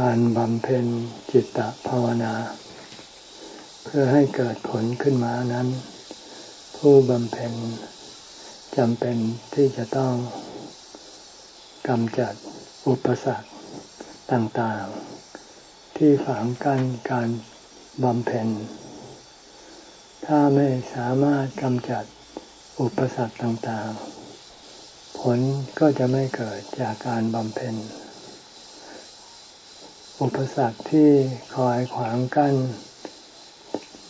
การบำเพ็ญจิตตภาวนา เพื่อให้เกิดผลขึ้นมานั้น ผู้บำเพ็ญจำเป็นที่จะต้องกำจัดอุปสรรคต่างๆ ที่ฝังกั้นการบำเพ็ญ ถ้าไม่สามารถกำจัดอุปสรรคต่างๆ ผลก็จะไม่เกิดจากการบำเพ็ญ อุปสรรคที่คอยขวางกั้น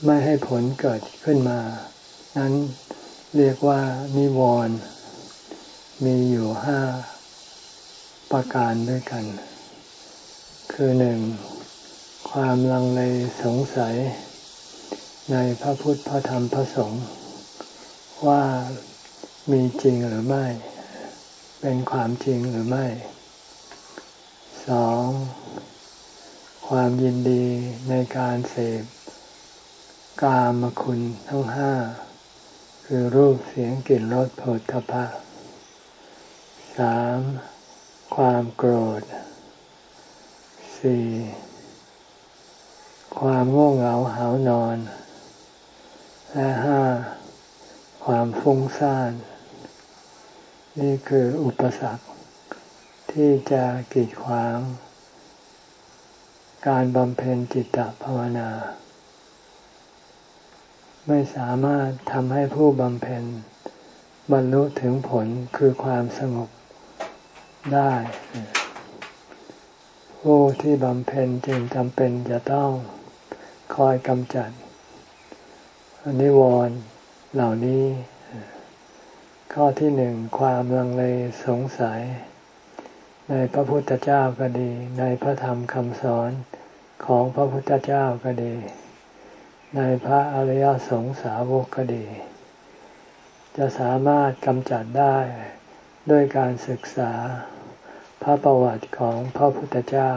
ไม่ให้ผลเกิดขึ้นมา นั้นเรียกว่านิวรณ์มีอยู่ห้าประการด้วยกัน คือหนึ่งความลังเลสงสัย ในพระพุทธพระธรรมพระสงฆ์ว่ามีจริงหรือไม่ เป็นความจริงหรือไม่สอง ความยินดีในการเสพกามคุณทั้งห้า คือรูปเสียงกลิ่นรสผลทพะสามความโกรธสี่ความง่วงเหงาหานอน และห้าความฟุ้งซ่าน นี่คืออุปสรรค ที่จะกีดขวาง การบำเพ็ญจิตตภาวนา ไม่สามารถทำให้ผู้บำเพ็ญบรรลุถึงผลคือความสงบได้ ผู้ที่บำเพ็ญจึงจำเป็นจะต้องคอยกำจัดอนิวรณ์เหล่านี้ ข้อที่หนึ่งความลังเลสงสัย ในพระพุทธเจ้าก็ดี ในพระธรรมคำสอนของพระพุทธเจ้าก็ดี ในพระอริยสงสาวกก็ดี จะสามารถกำจัดได้ด้วยการศึกษาพระประวัติของพระพุทธเจ้า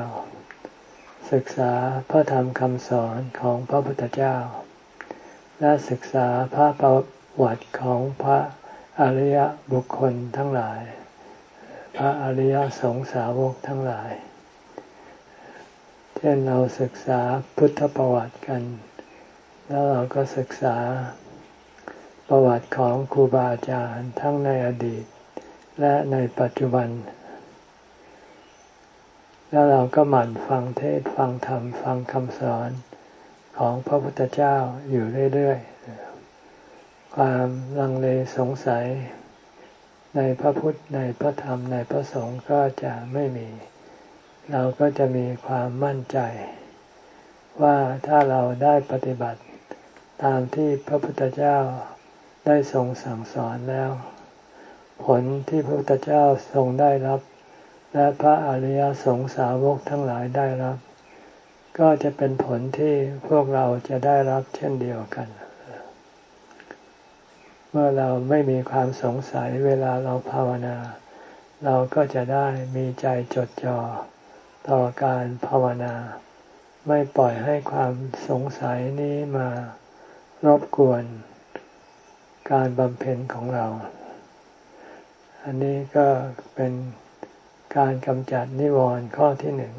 ศึกษาพระธรรมคำสอนของพระพุทธเจ้า และศึกษาพระประวัติของพระอริยบุคคลทั้งหลาย พระอริยสงสาวกทั้งหลาย เช่นเราศึกษาพุทธประวัติกัน แล้วเราก็ศึกษาประวัติของครูบาอาจารย์ทั้งในอดีต และในปัจจุบัน แล้วเราก็หมั่นฟังเทศฟังธรรมฟังคำสอนของพระพุทธเจ้าอยู่เรื่อย ๆ ความลังเลสงสัย ในพระพุทธในพระธรรมในพระสงฆ์ก็จะไม่มี เราก็จะมีความมั่นใจ ว่าถ้าเราได้ปฏิบัติ ตามที่พระพุทธเจ้าได้ทรงสั่งสอนแล้ว ผลที่พระพุทธเจ้าทรงได้รับ และพระอริยสงสาวกทั้งหลายได้รับ ก็จะเป็นผลที่พวกเราจะได้รับเช่นเดียวกันเมื่อเราไม่มีความสงสัยเวลาเราภาวนา เราก็จะได้มีใจจดจ่อต่อการภาวนา ไม่ปล่อยให้ความสงสัยนี้มารบกวนการบำเพ็ญของเรา อันนี้ก็เป็นการกำจัดนิวรณ์ข้อที่หนึ่ง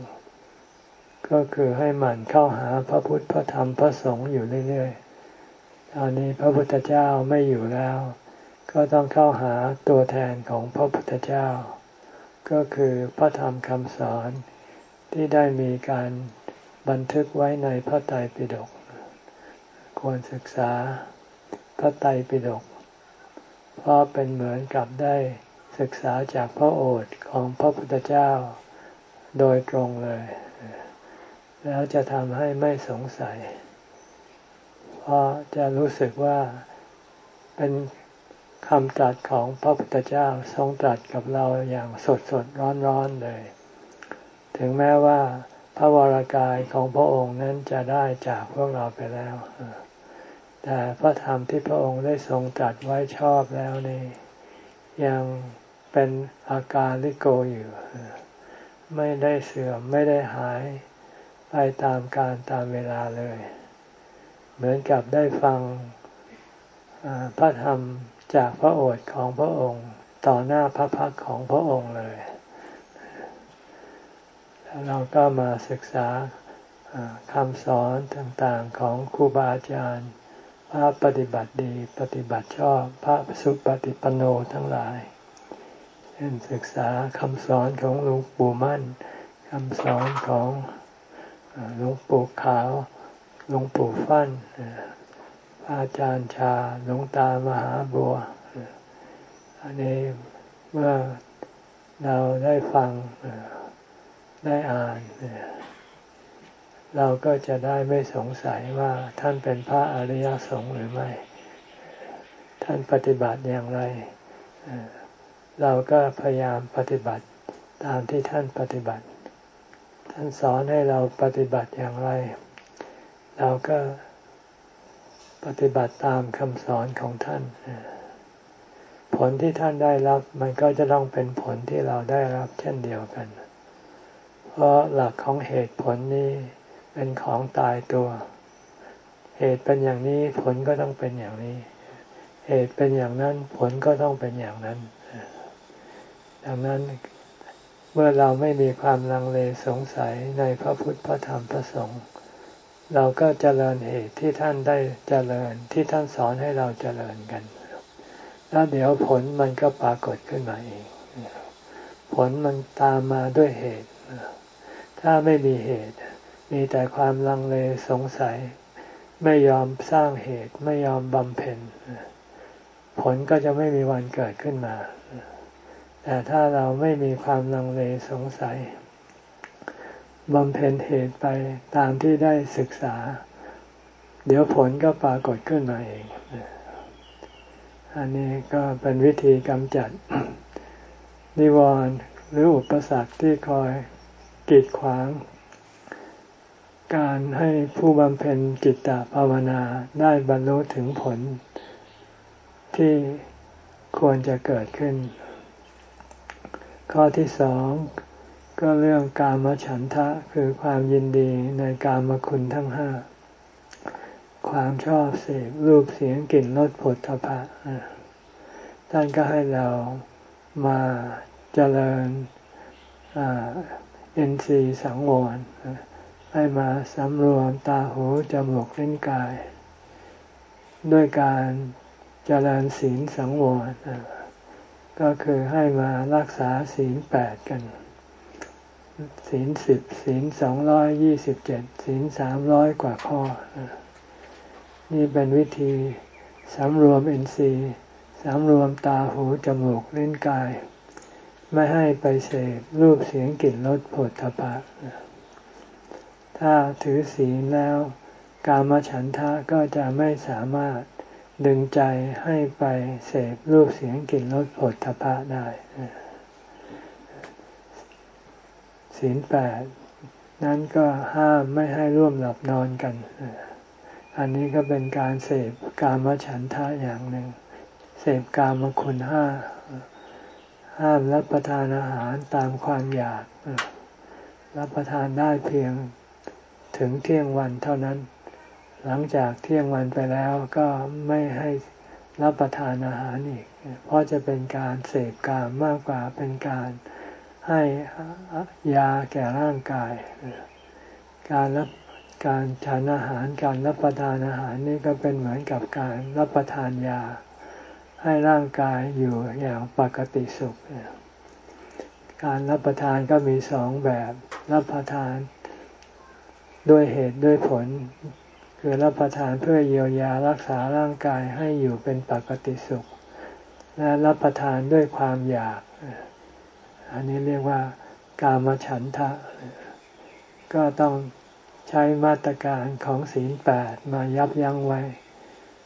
ก็คือให้หมั่นเข้าหาพระพุทธพระธรรมพระสงฆ์อยู่เรื่อยๆ ตอนนี้พระพุทธเจ้าไม่อยู่แล้ว ก็ต้องเข้าหาตัวแทนของพระพุทธเจ้า ก็คือพระธรรมคำสอนที่ได้มีการบันทึกไว้ในพระไตรปิฎกควรศึกษาพระไตรปิฎกเพราะเป็นเหมือนกับได้ศึกษาจากพระโอษฐ์ของพระพุทธเจ้าโดยตรงเลย แล้วจะทำให้ไม่สงสัย เพราะจะรู้สึกว่าเป็นคำตรัสของพระพุทธเจ้าทรงตรัสกับเราอย่างสดสดร้อนร้อนเลย ถึงแม้ว่าพระวรากายของพระองค์นั้นจะได้จากพวกเราไปแล้ว แต่พระธรรมที่พระองค์ได้ทรงตรัสไว้ชอบแล้วนี่ยังเป็นอาการลิโกอยู่ ไม่ได้เสื่อมไม่ได้หายไปตามการตามเวลาเลย เหมือนกับได้ฟังพระธรรมจากพระโอษฐ์ของพระองค์ ต่อหน้าพระพักของพระองค์เลยถเราก็มาศึกษาคำสอนต่างๆของครูบาอาจารย์พระปฏิบัติดีปฏิบัติชอบพระสุปฏิปันโนทั้งหลายเช่นศึกษาคำสอนของหลวงปู่มั่นคำสอนของหลวงปู่ขาว หลวงปู่ฟั่นอาจารย์ชาหลวงตามหาบัว อันนี้เมื่อเราได้ฟังได้อ่าน เราก็จะได้ไม่สงสัยว่าท่านเป็นพระอริยสงฆ์หรือไม่ ท่านปฏิบัติอย่างไร เราก็พยายามปฏิบัติตามที่ท่านปฏิบัติ ท่านสอนให้เราปฏิบัติอย่างไร เราก็ปฏิบัติตามคำสอนของท่าน ผลที่ท่านได้รับ มันก็จะต้องเป็นผลที่เราได้รับเช่นเดียวกัน เพราะหลักของเหตุผลนี้เป็นของตายตัว เหตุเป็นอย่างนี้ผลก็ต้องเป็นอย่างนี้ เหตุเป็นอย่างนั้น ผลก็ต้องเป็นอย่างนั้น ดังนั้นเมื่อเราไม่มีความลังเลสงสัยในพระพุทธพระธรรมพระสงฆ์ เราก็เจริญเหตุที่ท่านได้เจริญที่ท่านสอนให้เราเจริญกัน แล้วเดี๋ยวผลมันก็ปรากฏขึ้นมาเอง ผลมันตามมาด้วยเหตุ ถ้าไม่มีเหตุ มีแต่ความลังเลสงสัย ไม่ยอมสร้างเหตุไม่ยอมบำเพ็ญผลก็จะไม่มีวันเกิดขึ้นมา แต่ถ้าเราไม่มีความลังเลสงสัย บำเพ็ญเหตุไปตามที่ได้ศึกษา เดี๋ยวผลก็ปรากฏขึ้นมาเอง อันนี้ก็เป็นวิธีกำจัด นิวรณ์หรืออุปสรรคที่คอยกีดขวาง การให้ผู้บำเพ็ญกิตตภาวนาได้บรรลุถึงผล ที่ควรจะเกิดขึ้น ข้อที่สอง ก็เรื่องกามฉันทะคือความยินดีในกามคุณทั้งห้า ความชอบเสพรูปเสียงกลิ่นรสผลทพะท่านก็ให้เรามาเจริญเอ็นซีสังวรให้มาสำรวมตาหูจมูกลิ้นกาย ด้วยการเจริญศีลสังวรก็คือให้มารักษาศีลแปดกัน ศีลสิบศีลสองร้อยยี่สิบเจ็ดศีลสามร้อยกว่าข้อ นี่เป็นวิธีสำรวมเอ็นซีสำรวมตาหูจมูกลิ้นกาย ไม่ให้ไปเสพรูปเสียงกลิ่นรสผลทพะถ้าถือศีลแล้ว กามฉันทะก็จะไม่สามารถดึงใจให้ไปเสพรูปเสียงกลิ่นรสผลทพะได้ ศีลแปดนั้นก็ห้ามไม่ให้ร่วมหลับนอนกัน อันนี้ก็เป็นการเสพกามฉันทะอย่างหนึ่ง เสพกามคุณห้า ห้ามรับประทานอาหารตามความอยาก รับประทานได้เพียงถึงเที่ยงวันเท่านั้น หลังจากเที่ยงวันไปแล้วก็ไม่ให้รับประทานอาหารอีก เพราะจะเป็นการเสพกามมากกว่าเป็นการ ให้ยาแก่ร่างกาย การรับการทานอาหารการรับประทานอาหารนี่ก็เป็นเหมือนกับการรับประทานยา ให้ร่างกายอยู่อย่างปกติสุข การรับประทานก็มีสองแบบรับประทาน ด้วยเหตุด้วยผล คือรับประทานเพื่อเยียวยารักษาร่างกายให้อยู่เป็นปกติสุข และรับประทานด้วยความอยาก อันนี้เรียกว่ากามฉันทะ ก็ต้องใช้มาตรการของศีลแปดมายับยั้งไว้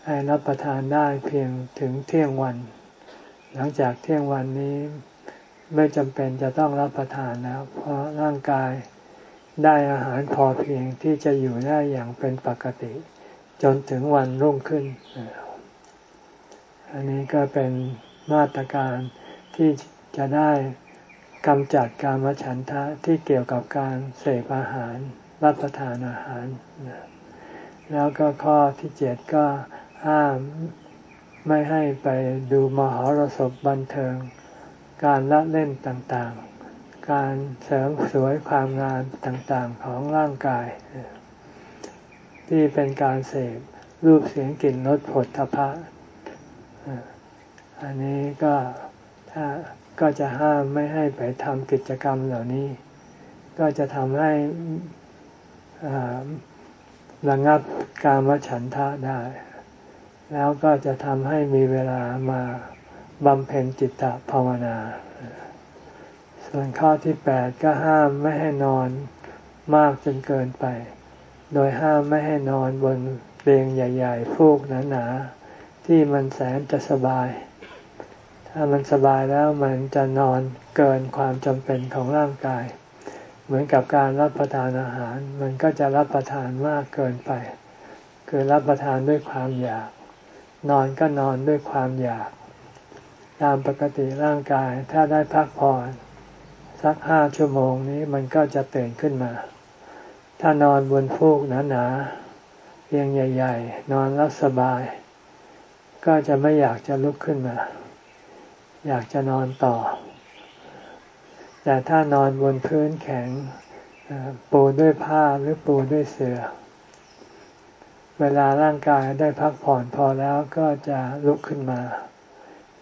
ให้รับประทานได้เพียงถึงเที่ยงวัน หลังจากเที่ยงวันนี้ไม่จำเป็นจะต้องรับประทานแล้ว เพราะร่างกายได้อาหารพอเพียงที่จะอยู่ได้อย่างเป็นปกติ จนถึงวันรุ่งขึ้น อันนี้ก็เป็นมาตรการที่จะได้ กำจัดการมฉันทะที่เกี่ยวกับการเสพอาหาร รับประทานอาหาร แล้วก็ข้อที่เจ็ดก็ห้ามไม่ให้ไปดูมหรสพบันเทิง การละเล่นต่างๆ การเสริมสวยความงามต่างๆของร่างกาย ที่เป็นการเสพรูปเสียงกลิ่นรสผลทพะอันนี้ก็ถ้า ก็จะห้ามไม่ให้ไปทำกิจกรรมเหล่านี้ ก็จะทำให้ระงับการมฉันทะได้ แล้วก็จะทำให้มีเวลามาบำเพ็ญจิตตภาวนา ส่วนข้อที่แปดก็ห้ามไม่ให้นอนมากจนเกินไป โดยห้ามไม่ให้นอนบนเตียงใหญ่ ๆ ฟูกหนาๆที่มันแสนจะสบาย ถ้ามันสบายแล้วมันจะนอนเกินความจำเป็นของร่างกาย เหมือนกับการรับประทานอาหาร มันก็จะรับประทานมากเกินไป คือรับประทานด้วยความอยาก นอนก็นอนด้วยความอยาก ตามปกติร่างกายถ้าได้พักผ่อนสักห้าชั่วโมงนี้มันก็จะตื่นขึ้นมา ถ้านอนบนฟูกหนาๆเพียงใหญ่ ๆ นอนแล้วสบาย ก็จะไม่อยากจะลุกขึ้นมา อยากจะนอนต่อ แต่ถ้านอนบนพื้นแข็งปูด้วยผ้าหรือปูด้วยเสือ่อ เวลาร่างกายได้พักผ่อนพอแล้วก็จะลุกขึ้นมา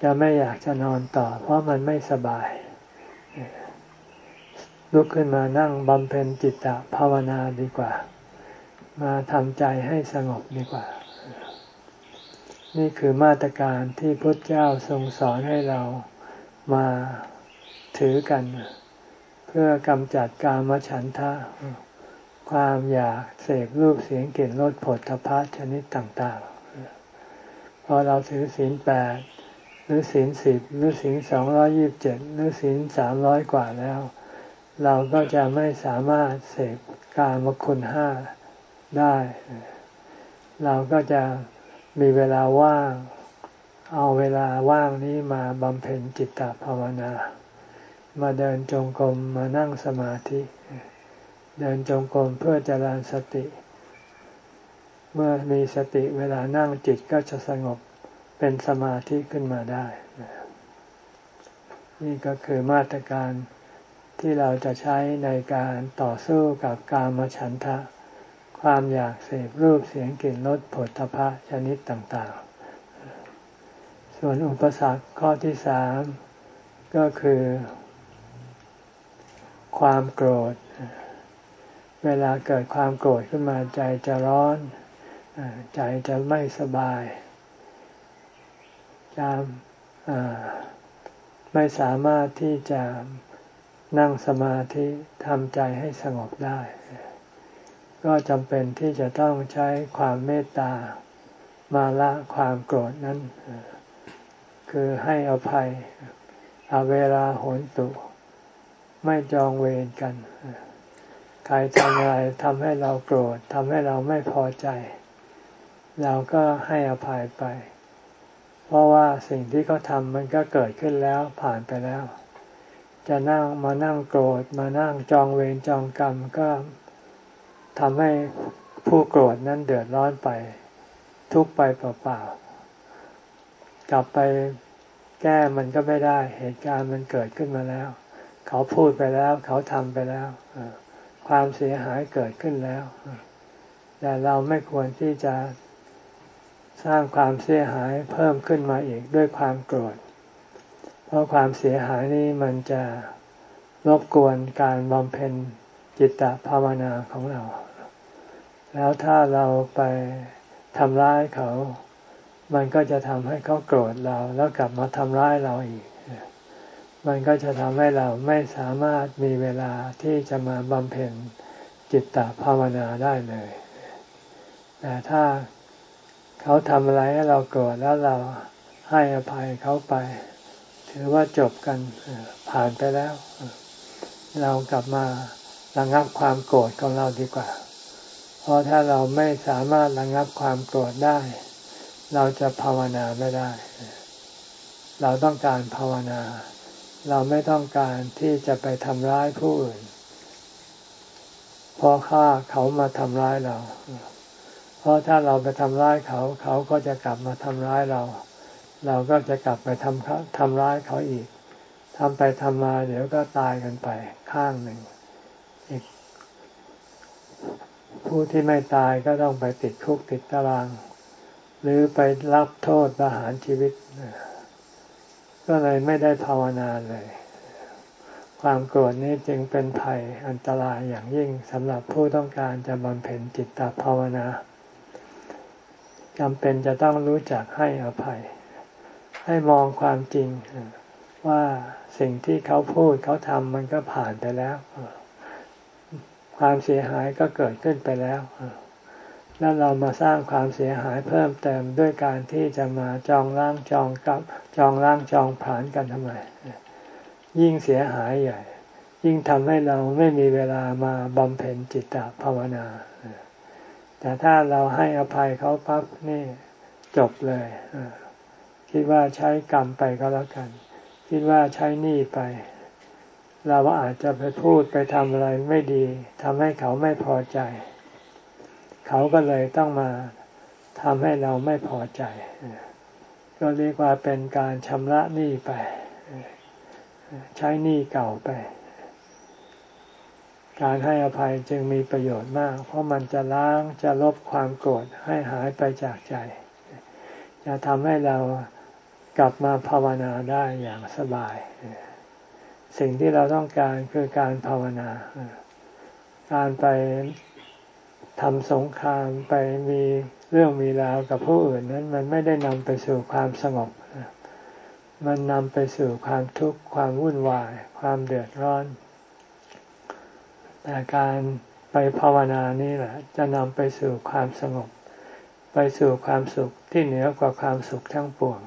จะไม่อยากจะนอนต่อ เพราะมันไม่สบาย ลุกขึ้นมานั่งบำเพ็ญจิตตภาวนาดีกว่า มาทำใจให้สงบดีกว่า นี่คือมาตรการที่พุทธเจ้าทรงสอนให้เรามาถือกัน เพื่อกำจัดกามฉันทะ ความอยากเสพรูปเสียงกลิ่นรสผลทพะชนิดต่างๆ พอเราถือศีลแปดหรือศีลสิบหรือศีลสองร้อยิบเจ็ดหรือศีลสามร้อยกว่าแล้ว เราก็จะไม่สามารถเสพกามคุณห้าได้ เราก็จะ มีเวลาว่าง เอาเวลาว่างนี้มาบำเพ็ญจิตตภาวนา มาเดินจงกรมมานั่งสมาธิ เดินจงกรมเพื่อเจริญสติ เมื่อมีสติเวลานั่งจิตก็จะสงบเป็นสมาธิขึ้นมาได้ นี่ก็คือมาตรการที่เราจะใช้ในการต่อสู้กับกามฉันทะ ความอยากเสพรูปเสียงกลิ่นรสผลพะชนิดต่างๆ ส่วนอุปสรรคข้อที่สามก็คือ ความโกรธ เวลาเกิดความโกรธขึ้นมาใจจะร้อน ใจจะไม่สบายจะไม่สามารถที่จะนั่งสมาธิทำใจให้สงบได้ ก็จำเป็นที่จะต้องใช้ความเมตตามาละความโกรธนั้น คือให้อภัยอาเวลาโหนตุ ไม่จองเวรกัน ใครทำอะไรทำให้เราโกรธทำให้เราไม่พอใจ เราก็ให้อภัยไป เพราะว่าสิ่งที่เขาทำมันก็เกิดขึ้นแล้วผ่านไปแล้ว จะนั่งมานั่งโกรธมานั่งจองเวรจองกรรมก็ ทำให้ผู้โกรธนั้นเดือดร้อนไป ทุกไปเปล่าๆกลับไปแก้มันก็ไม่ได้ เหตุการณ์มันเกิดขึ้นมาแล้ว เขาพูดไปแล้ว เขาทำไปแล้วความเสียหายเกิดขึ้นแล้วแต่เราไม่ควรที่จะสร้างความเสียหายเพิ่มขึ้นมาอีกด้วยความโกรธ เพราะความเสียหายนี้มันจะรบกวนการบำเพ็ญจิตตภาวนาของเรา แล้วถ้าเราไปทำร้ายเขา มันก็จะทำให้เขาโกรธเราแล้วกลับมาทำร้ายเราอีก มันก็จะทำให้เราไม่สามารถมีเวลาที่จะมาบำเพ็ญจิตตภาวนาได้เลย แต่ถ้าเขาทำอะไรให้เราโกรธแล้วเราให้อภัยเขาไป ถือว่าจบกันผ่านไปแล้ว เรากลับมาระงับความโกรธของเราดีกว่า ราะถ้าเราไม่สามารถระงับความโกรธได้ เราจะภาวนาไม่ได้ เราต้องการภาวนา เราไม่ต้องการที่จะไปทำร้ายผู้อื่นเพราะข้าเขามาทำร้ายเรา เพราะถ้าเราไปทำร้ายเขา เขาก็จะกลับมาทำร้ายเรา เราก็จะกลับไปทำทำร้ายเขาอีกทำไปทำมาเดี๋ยวก็ตายกันไปข้างหนึ่งอีก ผู้ที่ไม่ตายก็ต้องไปติดคุกติดตาราง หรือไปรับโทษประหารชีวิต ก็เลยไม่ได้ภาวนาเลย ความโกรธนี้จึงเป็นภัยอันตรายอย่างยิ่งสำหรับผู้ต้องการจะบำเพ็ญจิตตภาวนาจำเป็นจะต้องรู้จักให้อภัย ให้มองความจริงว่าสิ่งที่เขาพูดเขาทำมันก็ผ่านไปแล้ว ความเสียหายก็เกิดขึ้นไปแล้ว แล้วเรามาสร้างความเสียหายเพิ่มเติมด้วยการที่จะมาจองล้างจองกับจองล้างจองผานกันทำไม ยิ่งเสียหายใหญ่ ยิ่งทำให้เราไม่มีเวลามาบำเพ็ญจิตตภาวนา แต่ถ้าเราให้อภัยเขาปั๊บนี่จบเลย คิดว่าใช้กรรมไปก็แล้วกัน คิดว่าใช้หนี้ไป เราอาจจะไปพูดไปทำอะไรไม่ดีทำให้เขาไม่พอใจ เขาก็เลยต้องมาทำให้เราไม่พอใจ ก็เรียกว่าเป็นการชำระหนี้ไป ใช้หนี้เก่าไป การให้อภัยจึงมีประโยชน์มาก เพราะมันจะล้างจะลบความโกรธให้หายไปจากใจ จะทำให้เรากลับมาภาวนาได้อย่างสบาย สิ่งที่เราต้องการคือการภาวนา การไปทำสงครามไปมีเรื่องมีราวกับผู้อื่นนั้น มันไม่ได้นำไปสู่ความสงบ มันนำไปสู่ความทุกข์ความวุ่นวาย ความเดือดร้อน แต่การไปภาวนานี่แหละ จะนำไปสู่ความสงบ ไปสู่ความสุขที่เหนือกว่าความสุขทั้งปวง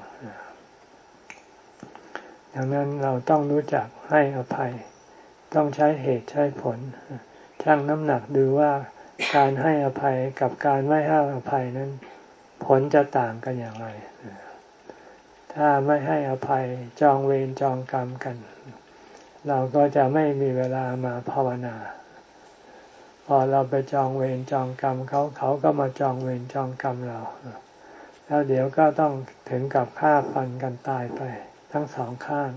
ดังนั้นเราต้องรู้จักให้อภัย ต้องใช้เหตุใช้ผลชั่งน้ำหนักดูว่าการให้อภัยกับการไม่ให้อภัยนั้น ผลจะต่างกันอย่างไร ถ้าไม่ให้อภัยจองเวรจองกรรมกัน เราก็จะไม่มีเวลามาภาวนา พอเราไปจองเวรจองกรรมเขาเขาก็มาจองเวรจองกรรมเรา แล้วเดี๋ยวก็ต้องถึงกับฆ่าฟันกันตายไป ทั้งสองข้าง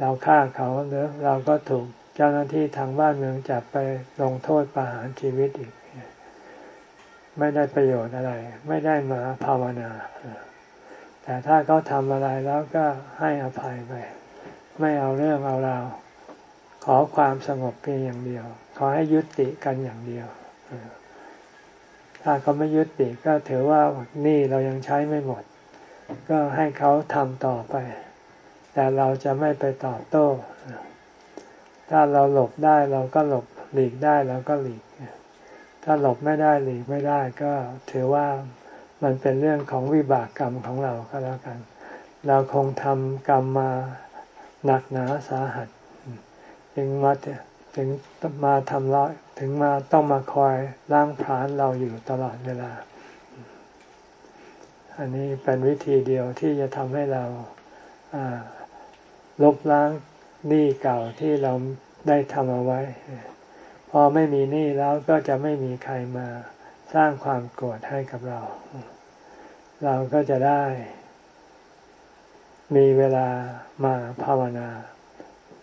เราฆ่าเขาหรือเราก็ถูกเจ้าหน้าที่ทางบ้านเมืองจับไปลงโทษประหารชีวิตอีก ไม่ได้ประโยชน์อะไร ไม่ได้มาภาวนา แต่ถ้าเขาทำอะไรแล้วก็ให้อภัยไป ไม่เอาเรื่องเอาราวขอความสงบเพียงอย่างเดียว ขอให้ยุติกันอย่างเดียวถ้าเขาไม่ยุติก็ถือว่านี่เรายังใช้ไม่หมด ก็ให้เขาทำต่อไป แต่เราจะไม่ไปตอบโต้ ถ้าเราหลบได้เราก็หลบหลีกได้เราก็หลีก ถ้าหลบไม่ได้หลีกไม่ได้ก็ถือว่ามันเป็นเรื่องของวิบากกรรมของเราก็แล้วกัน เราคงทำกรรมมาหนักหนาสาหัสถึงมาถึงมาทำร้ายถึงมาต้องมาคอยล้างผลาญเราอยู่ตลอดเวลา อันนี้เป็นวิธีเดียวที่จะทำให้เรา ลบล้างหนี้เก่าที่เราได้ทำเอาไว้ พอไม่มีหนี้แล้วก็จะไม่มีใครมาสร้างความโกรธให้กับเรา เราก็จะได้ มีเวลามาภาวนา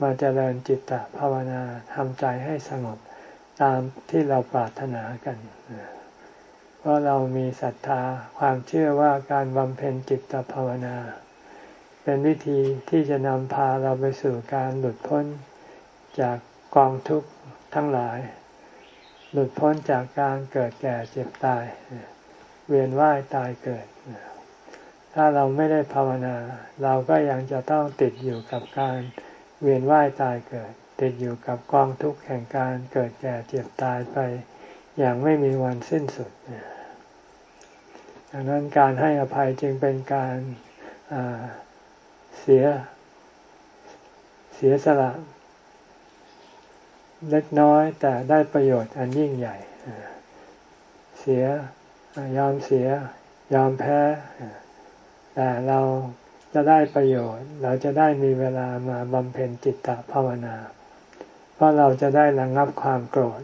มาเจริญจิตตภาวนาทำใจให้สงบตามที่เราปรารถนากันเพราะเรามีศรัทธาความเชื่อว่าการบำเพ็ญจิตตภาวนา เป็นวิธีที่จะนำพาเราไปสู่การหลุดพ้นจากกองทุกข์ทั้งหลาย หลุดพ้นจากการเกิดแก่เจ็บตาย เวียนว่ายตายเกิด ถ้าเราไม่ได้ภาวนา เราก็ยังจะต้องติดอยู่กับการเวียนว่ายตายเกิด ติดอยู่กับกองทุกข์แห่งการเกิดแก่เจ็บตายไป อย่างไม่มีวันสิ้นสุดดังนั้นการให้อภัยจึงเป็นการ เสีย เสียสละเล็กน้อยแต่ได้ประโยชน์อันยิ่งใหญ่ เสียยอมเสีย ยอมแพ้ แต่เราจะได้ประโยชน์ เราจะได้มีเวลามาบำเพ็ญจิตตภาวนา เพราะเราจะได้ระงับความโกรธ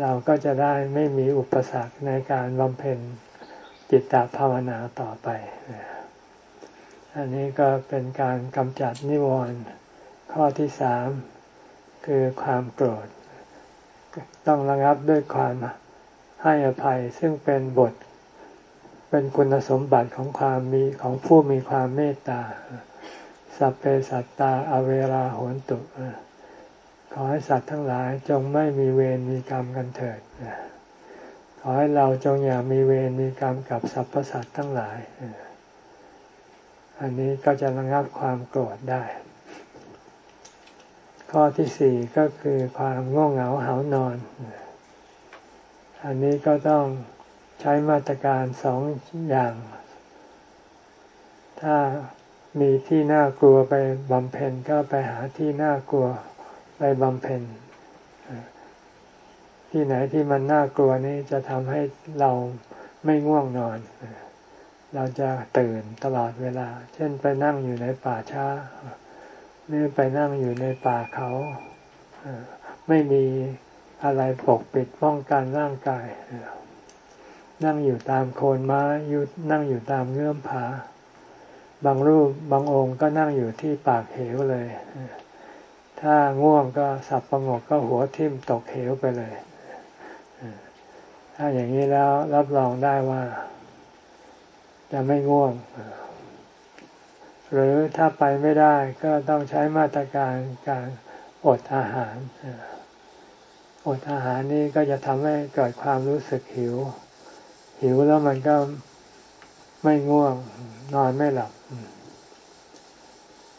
เราก็จะได้ไม่มีอุปสรรคในการบำเพ็ญจิตตภาวนาต่อไป อันนี้ก็เป็นการกำจัดนิวรณ์ข้อที่สามคือความโกรธ ต้องระงับด้วยความให้อภัยซึ่งเป็นบท เป็นคุณสมบัติของความมีของผู้มีความเมตตา สัพเพสัตตาอเวราโหนตุขอให้สัตว์ทั้งหลายจงไม่มีเวรมีกรรมกันเถิดขอให้เราจงอย่ามีเวรมีกรรมกับสรรพสัตว์ทั้งหลาย อันนี้ก็จะระงับความโกรธได้ ข้อที่สี่ก็คือความง่วงเหงาเหานอน อันนี้ก็ต้องใช้มาตรการสองอย่าง ถ้ามีที่น่ากลัวไปบำเพ็ญก็ไปหาที่น่ากลัวไปบำเพ็ญที่ไหนที่มันน่ากลัวนี่จะทำให้เราไม่ง่วงนอน เราจะตื่นตลอดเวลา เช่นไปนั่งอยู่ในป่าช้าหรือไปนั่งอยู่ในป่าเขาไม่มีอะไรปกปิดป้องกันร่างกาย นั่งอยู่ตามโคนไม้ยู่นั่งอยู่ตามเงื่อมผา บางรูปบางองค์ก็นั่งอยู่ที่ปากเหวเลย ถ้าง่วงก็สับประงกก็หัวทิ่มตกเหวไปเลย ถ้าอย่างนี้แล้วรับรองได้ว่า จะไม่ง่วง หรือถ้าไปไม่ได้ก็ต้องใช้มาตรการการอดอาหารอดอาหารนี่ก็จะทำให้เกิดความรู้สึกหิว หิวแล้วมันก็ไม่ง่วง นอนไม่หลับ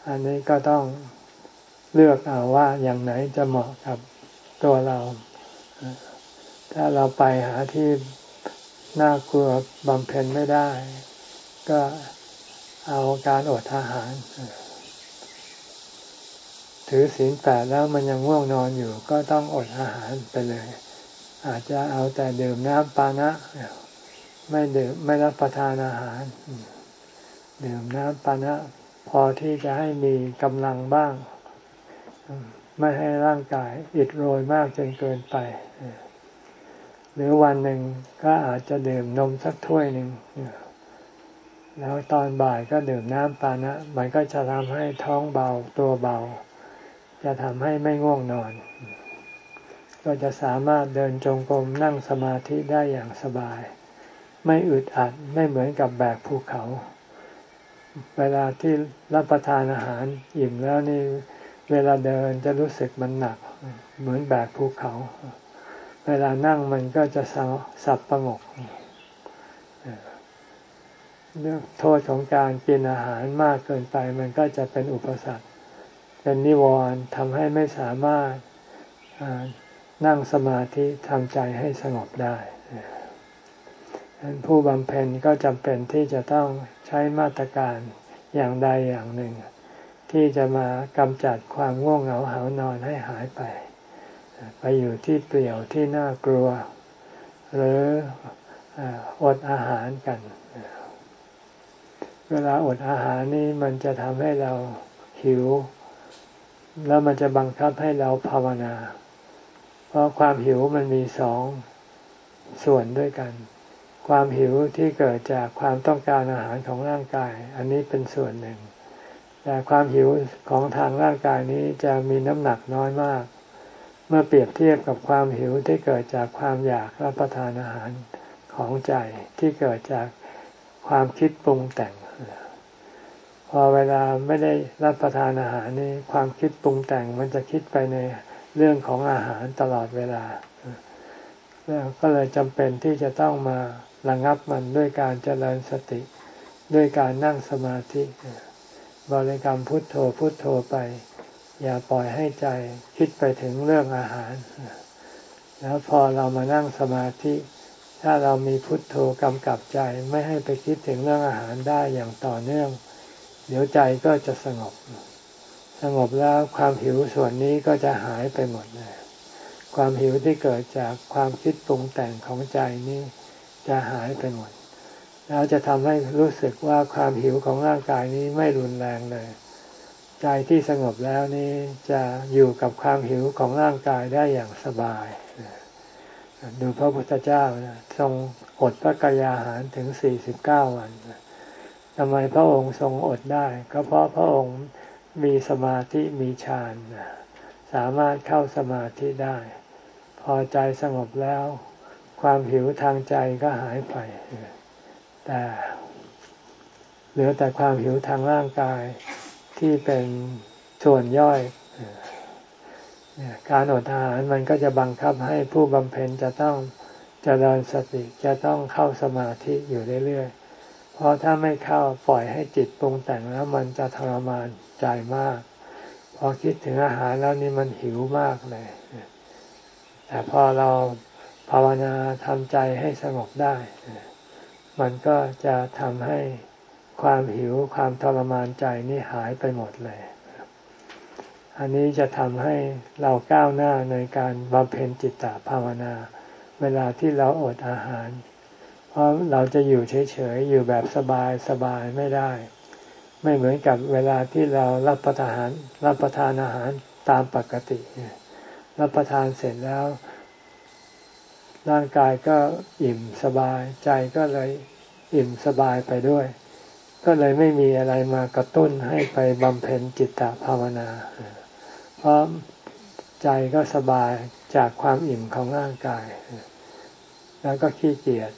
อันนี้ก็ต้องเลือกเอาว่าอย่างไหนจะเหมาะกับตัวเรา ถ้าเราไปหาที่น่ากลัวบำเพ็ญไม่ได้ ก็เอาการอดอาหาร ถือศีลแปดแล้วมันยังง่วงนอนอยู่ ก็ต้องอดอาหารไปเลย อาจจะเอาแต่ดื่มน้ำปานะ ไม่ดื่มไม่รับประทานอาหาร ดื่มน้ำปานะ พอที่จะให้มีกำลังบ้าง ไม่ให้ร่างกายอิดโรยมากจนเกินไป หรือวันหนึ่งก็อาจจะดื่มนมสักถ้วยหนึ่ง แล้วตอนบ่ายก็ดื่มน้ำปานะ มันก็จะทำให้ท้องเบาตัวเบา จะทำให้ไม่ง่วงนอน ก็จะสามารถเดินจงกรมนั่งสมาธิได้อย่างสบาย ไม่อึดอัดไม่เหมือนกับแบกภูเขา เวลาที่รับประทานอาหารอิ่มแล้วนี่เวลาเดินจะรู้สึกมันหนัก เหมือนแบกภูเขา เวลานั่งมันก็จะสับประงก เรื่องโทษของการกินอาหารมากเกินไป มันก็จะเป็นอุปสรรค เป็นนิวรณ์ทำให้ไม่สามารถนั่งสมาธิทำใจให้สงบได้ผู้บำเพ็ญก็จำเป็นที่จะต้องใช้มาตรการอย่างใดอย่างหนึ่ง ที่จะมากำจัดความง่วงเหงาหานอนให้หายไป ไปอยู่ที่เปลี่ยวที่น่ากลัว หรืออดอาหารกัน เวลาอดอาหารนี่มันจะทำให้เราหิว แล้วมันจะบังคับให้เราภาวนา เพราะความหิวมันมีสองส่วนด้วยกัน ความหิวที่เกิดจากความต้องการอาหารของร่างกาย อันนี้เป็นส่วนหนึ่ง แต่ความหิวของทางร่างกายนี้จะมีน้ำหนักน้อยมาก เมื่อเปรียบเทียบกับความหิวที่เกิดจากความอยากรับประทานอาหารของใจที่เกิดจาก ความคิดปรุงแต่ง พอเวลาไม่ได้รับประทานอาหารนี่ความคิดปรุงแต่งมันจะคิดไปในเรื่องของอาหารตลอดเวลาแล้วก็เลยจำเป็นที่จะต้องมาระงับมันด้วยการเจริญสติ ด้วยการนั่งสมาธิบริกรรมพุทโธพุทโธไป อย่าปล่อยให้ใจคิดไปถึงเรื่องอาหาร แล้วพอเรามานั่งสมาธิ ถ้าเรามีพุทโธกำกับใจไม่ให้ไปคิดถึงเรื่องอาหารได้อย่างต่อเนื่อง เดี๋ยวใจก็จะสงบ สงบแล้วความหิวส่วนนี้ก็จะหายไปหมดเลยความหิวที่เกิดจากความคิดปรุงแต่งของใจนี้จะหายไปหมด แล้วจะทำให้รู้สึกว่าความหิวของร่างกายนี้ไม่รุนแรงเลย ใจที่สงบแล้วนี้จะอยู่กับความหิวของร่างกายได้อย่างสบาย ดูพระพุทธเจ้านะทรงอดพระกายอาหารถึงสี่สิบเก้าวันทำไมพระองค์ทรงอดได้ ก็เพราะพระองค์มีสมาธิมีฌานสามารถเข้าสมาธิได้ พอใจสงบแล้ว ความหิวทางใจก็หายไปแต่เหลือแต่ความหิวทางร่างกายที่เป็นส่วนย่อย การอดอาหารมันก็จะบังคับให้ผู้บำเพ็ญจะต้องเจริญสติจะต้องเข้าสมาธิอยู่เรื่อยๆ เพราะถ้าไม่เข้าปล่อยให้จิตปรุงแต่งแล้วมันจะทรมานใจมาก พอคิดถึงอาหารแล้วนี่มันหิวมากเลย แต่พอเราภาวนาทำใจให้สงบได้ มันก็จะทำให้ความหิวความทรมานใจนี่หายไปหมดเลย อันนี้จะทำให้เราก้าวหน้าในการบำเพ็ญจิตตภาวนา เวลาที่เราอดอาหาร เพราะเราจะอยู่เฉยๆอยู่แบบสบายสบายไม่ได้ ไม่เหมือนกับเวลาที่เรารับประทานรับประทานอาหารตามปกติ รับประทานเสร็จแล้ว ร่างกายก็อิ่มสบายใจก็เลยอิ่มสบายไปด้วย ก็เลยไม่มีอะไรมากระตุ้นให้ไปบำเพ็ญจิตตภาวนา เพราะใจก็สบายจากความอิ่มของร่างกาย แล้วก็ขี้เกียจ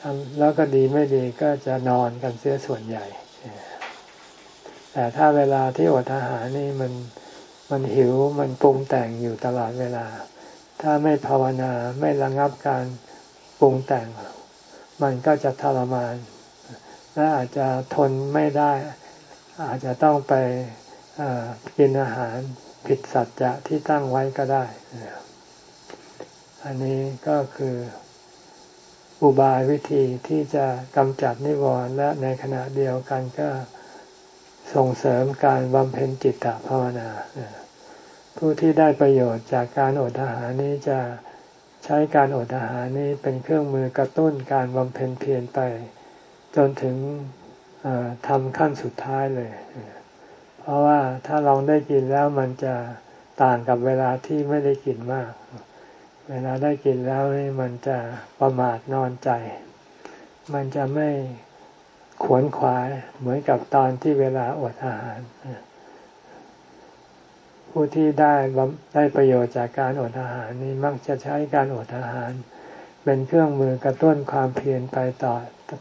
ทำแล้วก็ดีไม่ดีก็จะนอนกันเสียส่วนใหญ่ แต่ถ้าเวลาที่อดอาหารนี่มันมันหิวมันปรุงแต่งอยู่ตลอดเวลา ถ้าไม่ภาวนาไม่ระงับการปรุงแต่ง มันก็จะทรมาน และอาจจะทนไม่ได้ อาจจะต้องไปกินอาหาร ผิดสัจจะที่ตั้งไว้ก็ได้ อันนี้ก็คืออุบายวิธีที่จะกำจัดนิวรณ์และในขณะเดียวกันก็ส่งเสริมการบำเพ็ญจิตตภาวนา ผู้ที่ได้ประโยชน์จากการอดอาหารนี้จะใช้การอดอาหารนี้เป็นเครื่องมือกระตุ้นการบำเพ็ญเพียรไป จนถึงทำขั้นสุดท้ายเลย เพราะว่าถ้าลองได้กินแล้วมันจะต่างกับเวลาที่ไม่ได้กินมาก เวลาได้กินแล้วนี่มันจะประมาทนอนใจ มันจะไม่ขวนขวายเหมือนกับตอนที่เวลาอดอาหาร ผู้ที่ได้ได้ประโยชน์จากการอดอาหารนี้มักจะใช้การอดอาหาร เป็นเครื่องมือกระตุ้นความเพียรไปต่อ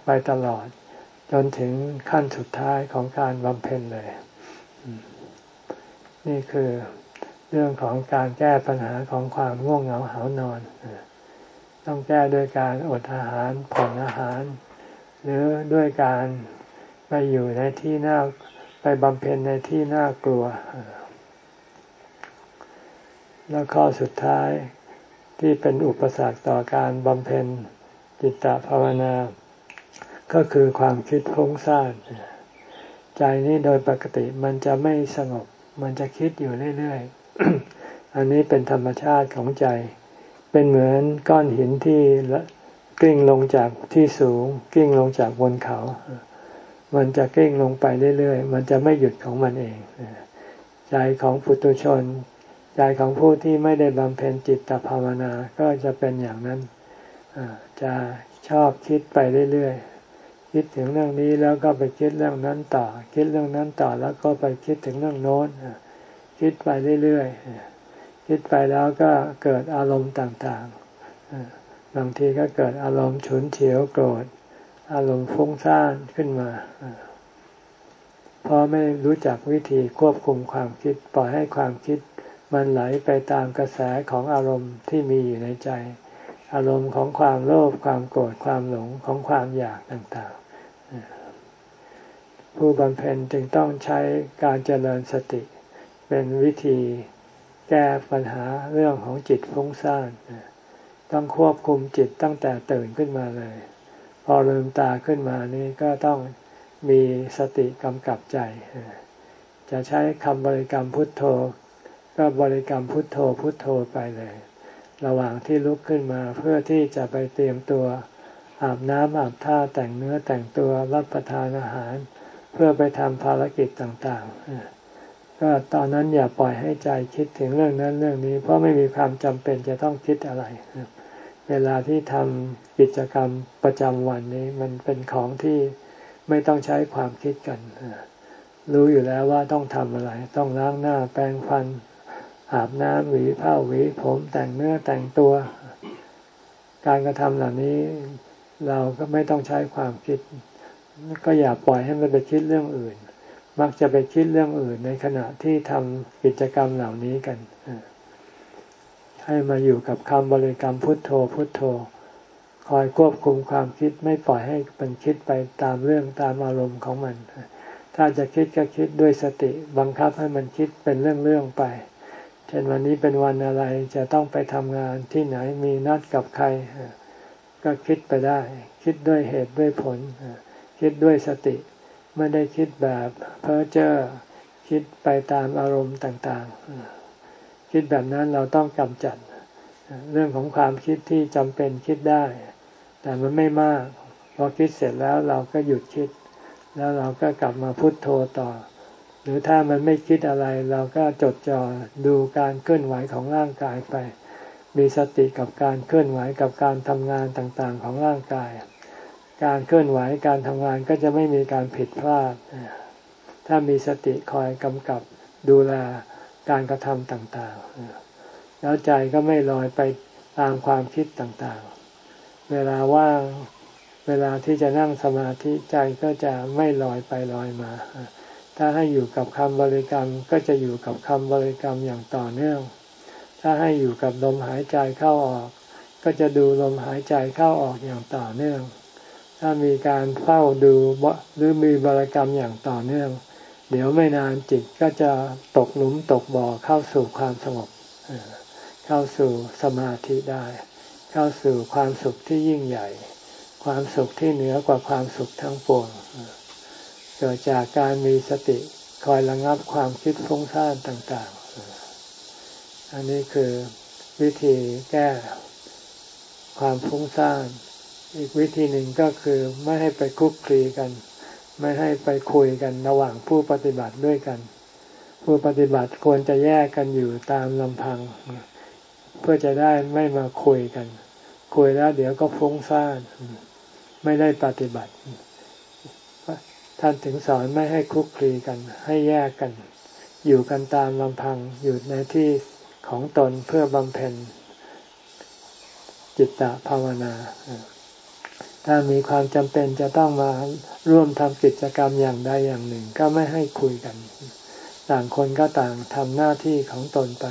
ไปตลอด จนถึงขั้นสุดท้ายของการบำเพ็ญเลย นี่คือเรื่องของการแก้ปัญหาของความง่วงเหงาหานอน ต้องแก้ด้วยการอดอาหารผ่อนอาหาร หรือด้วยการไปอยู่ในที่น่าไปบำเพ็ญในที่น่ากลัว แล้วข้อสุดท้ายที่เป็นอุปสรรคต่อการบำเพ็ญจิตตภาวนา ก็คือความคิดฟุ้งซ่านใจนี้โดยปกติมันจะไม่สงบ มันจะคิดอยู่เรื่อยๆ อันนี้เป็นธรรมชาติของใจ เป็นเหมือนก้อนหินที่กลิ้งลงจากที่สูง กลิ้งลงจากบนเขา มันจะกลิ้งลงไปเรื่อยๆ มันจะไม่หยุดของมันเอง ใจของปุตุชน ใจของผู้ที่ไม่ได้บำเพ็ญจิตตภาวนา ก็จะเป็นอย่างนั้น จะชอบคิดไปเรื่อยๆ คิดถึงเรื่องนี้แล้วก็ไปคิดเรื่องนั้นต่อ คิดเรื่องนั้นต่อแล้วก็ไปคิดถึงเรื่องโน้นคิดไปเรื่อยๆคิดไปแล้วก็เกิดอารมณ์ต่างๆบางทีก็เกิดอารมณ์ฉุนเฉียวโกรธ อารมณ์ฟุ้งซ่านขึ้นมาเพราะไม่รู้จักวิธีควบคุมความคิดปล่อยให้ความคิด มันไหลไปตามกระแสของอารมณ์ที่มีอยู่ในใจ อารมณ์ของความโลภความโกรธความหลงของความอยากต่างๆ ผู้บำเพ็ญจึงต้องใช้การเจริญสติ เป็นวิธีแก้ปัญหาเรื่องของจิตฟุ้งซ่านต้องควบคุมจิตตั้งแต่ตื่นขึ้นมาเลย พอลืมตาขึ้นมานี่ก็ต้องมีสติกำกับใจ จะใช้คำบริกรรมพุทโธ ก็บริกรรมพุทโธพุทโธไปเลย ระหว่างที่ลุกขึ้นมาเพื่อที่จะไปเตรียมตัว อาบน้ำอาบท่าแต่งเนื้อแต่งตัวรับประทานอาหาร เพื่อไปทำภารกิจต่างๆ ก็ตอนนั้นอย่าปล่อยให้ใจคิดถึงเรื่องนั้นเรื่องนี้ เพราะไม่มีความจำเป็นจะต้องคิดอะไร เวลาที่ทำกิจกรรมประจำวันนี้มันเป็นของที่ไม่ต้องใช้ความคิดกัน รู้อยู่แล้วว่าต้องทำอะไร ต้องล้างหน้าแปรงฟัน อาบน้ำหวีผ้าหวีผมแต่งเนื้อแต่งตัว การกระทำเหล่านี้ เราก็ไม่ต้องใช้ความคิด ก็อย่าปล่อยให้มันไปคิดเรื่องอื่น มักจะไปคิดเรื่องอื่นในขณะที่ทำกิจกรรมเหล่านี้กัน ให้มาอยู่กับคำบริกรรมพุทโธพุทโธ คอยควบคุมความคิดไม่ปล่อยให้มันคิดไปตามเรื่องตามอารมณ์ของมัน ถ้าจะคิดก็คิดด้วยสติบังคับให้มันคิดเป็นเรื่องๆไปเช่นวันนี้เป็นวันอะไรจะต้องไปทำงานที่ไหนมีนัดกับใคร ก็คิดไปได้ คิดด้วยเหตุด้วยผล คิดด้วยสติ ไม่ได้คิดแบบเพ้อเจ้อคิดไปตามอารมณ์ต่างๆ คิดแบบนั้นเราต้องกำจัด เรื่องของความคิดที่จำเป็นคิดได้ แต่มันไม่มาก พอคิดเสร็จแล้วเราก็หยุดคิด แล้วเราก็กลับมาพุโทโธต่อ หรือถ้ามันไม่คิดอะไร เราก็จดจ่อดูการเคลื่อนไหวของร่างกายไป มีสติกับการเคลื่อนไหวกับการทำงานต่างๆของร่างกาย การเคลื่อนไหวการทำงานก็จะไม่มีการผิดพลาด ถ้ามีสติคอยกำกับดูแลการกระทำต่างๆ แล้วใจก็ไม่ลอยไปตามความคิดต่างๆ เวลาว่างเวลาที่จะนั่งสมาธิใจก็จะไม่ลอยไปลอยมา ถ้าให้อยู่กับคำบริกรรมก็จะอยู่กับคำบริกรรมอย่างต่อเนื่อง ถ้าให้อยู่กับลมหายใจเข้าออก ก็จะดูลมหายใจเข้าออกอย่างต่อเนื่อง ถ้ามีการเฝ้าดูหรือมีบริกรรมอย่างต่อเนื่อง เดี๋ยวไม่นานจิตก็จะตกหลุมตกบ่อเข้าสู่ความสงบเข้าสู่สมาธิได้ เข้าสู่ความสุขที่ยิ่งใหญ่ ความสุขที่เหนือกว่าความสุขทั้งปวงเกิดจากการมีสติคอยระงับความคิดฟุ้งซ่านต่าง อันนี้คือวิธีแก้ความฟุ้งซ่านอีกวิธีหนึ่งก็คือไม่ให้ไปคุกคีกัน ไม่ให้ไปคุยกันระหว่างผู้ปฏิบัติด้วยกัน ผู้ปฏิบัติควรจะแยกกันอยู่ตามลำพัง เพื่อจะได้ไม่มาคุยกัน คุยแล้วเดี๋ยวก็ฟุ้งซ่านไม่ได้ปฏิบัติ ท่านถึงสอนไม่ให้คุกคีกัน ให้แยกกัน อยู่กันตามลำพังอยู่ในที่ ของตนเพื่อบำเพ็ญจิตตภาวนา ถ้ามีความจำเป็นจะต้องมาร่วมทำกิจกรรมอย่างใดอย่างหนึ่ง ก็ไม่ให้คุยกัน ต่างคนก็ต่างทำหน้าที่ของตนไป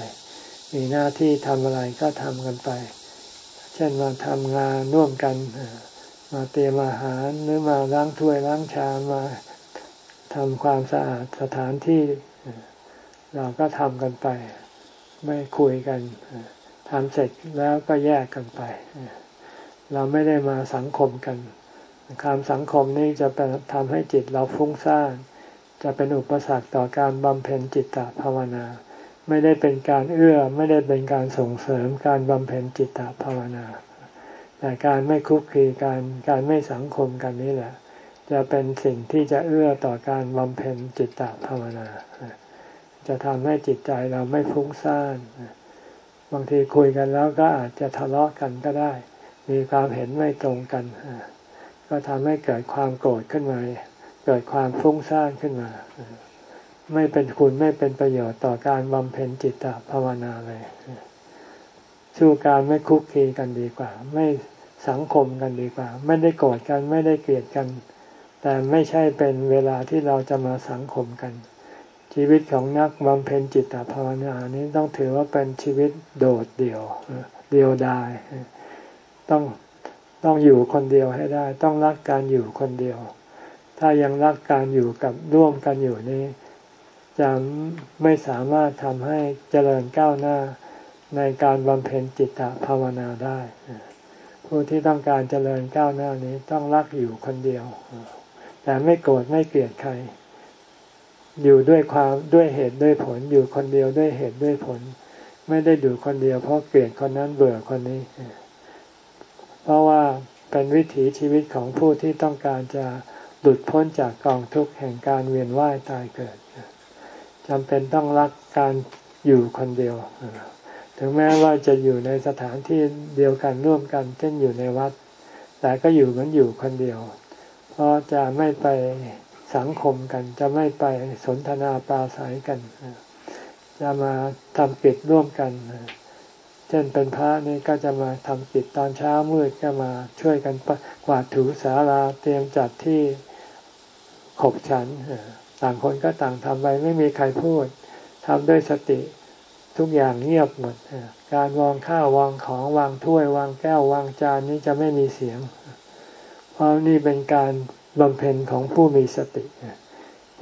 มีหน้าที่ทำอะไรก็ทำกันไป เช่นมาทำงานร่วมกัน มาเตรียมอาหารหรือมาล้างถ้วยล้างชามมาทำความสะอาดสถานที่ เราก็ทำกันไป ไม่คุยกันทำเสร็จแล้วก็แยกกันไป เราไม่ได้มาสังคมกันการสังคมนี้จะเป็นทำให้จิตเราฟุ้งซ่านจะเป็นอุปสรรคต่อการบำเพ็ญจิตตภาวนา ไม่ได้เป็นการเอื้อไม่ได้เป็นการส่งเสริมการบำเพ็ญจิตตภาวนา แต่การไม่คุกคีการการไม่สังคมกันนี่แหละ จะเป็นสิ่งที่จะเอื้อต่อการบำเพ็ญจิตตภาวนา จะทำให้จิตใจเราไม่ฟุ้งซ่านบางทีคุยกันแล้วก็อาจจะทะเลาะกันก็ได้ มีความเห็นไม่ตรงกัน ก็ทำให้เกิดความโกรธขึ้นมา เกิดความฟุ้งซ่านขึ้นมา ไม่เป็นคุณไม่เป็นประโยชน์ต่อการบำเพ็ญจิตตภาวนาเลยสู้การไม่คุกคีกันดีกว่า ไม่สังคมกันดีกว่า ไม่ได้โกรธกันไม่ได้เกลียดกัน แต่ไม่ใช่เป็นเวลาที่เราจะมาสังคมกัน ชีวิตของนักบำเพ็ญจิตตภาวนานี้ต้องถือว่าเป็นชีวิตโดดเดี่ยว เดียวดายต้องต้องอยู่คนเดียวให้ได้ ต้องรักการอยู่คนเดียว ถ้ายังรักการอยู่กับร่วมกันอยู่นี้จะไม่สามารถทำให้เจริญก้าวหน้าในการบำเพ็ญจิตตภาวนาได้ ผู้ที่ต้องการเจริญก้าวหน้านี้ต้องรักอยู่คนเดียว แต่ไม่โกรธไม่เกลียดใคร อยู่ด้วยความด้วยเหตุด้วยผล อยู่คนเดียวด้วยเหตุด้วยผล ไม่ได้อยู่คนเดียวเพราะเกลียดคนนั้นเบื่อคนนี้ เพราะว่าเป็นวิถีชีวิตของผู้ที่ต้องการจะหลุดพ้นจากกองทุกข์แห่งการเวียนว่ายตายเกิดจำเป็นต้องรักการอยู่คนเดียว ถึงแม้ว่าจะอยู่ในสถานที่เดียวกันร่วมกันเช่นอยู่ในวัด แต่ก็อยู่เหมือนอยู่คนเดียว เพราะจะไม่ไป สังคมกัน จะไม่ไปสนทนาปราศัยกัน จะมาทำปิดร่วมกัน เช่นเป็นพระนี่ก็จะมาทำปิดตอนเช้ามืดก็มาช่วยกันกวาดถูสาราเตรียมจัดที่ขบฉันต่างคนก็ต่างทำไปไม่มีใครพูดทำด้วยสติทุกอย่างเงียบหมด การวางข้าววางของวางถ้วยวางแก้ววางจานนี้จะไม่มีเสียง เพราะนี่เป็นการ บำเพ็ญของผู้มีสติ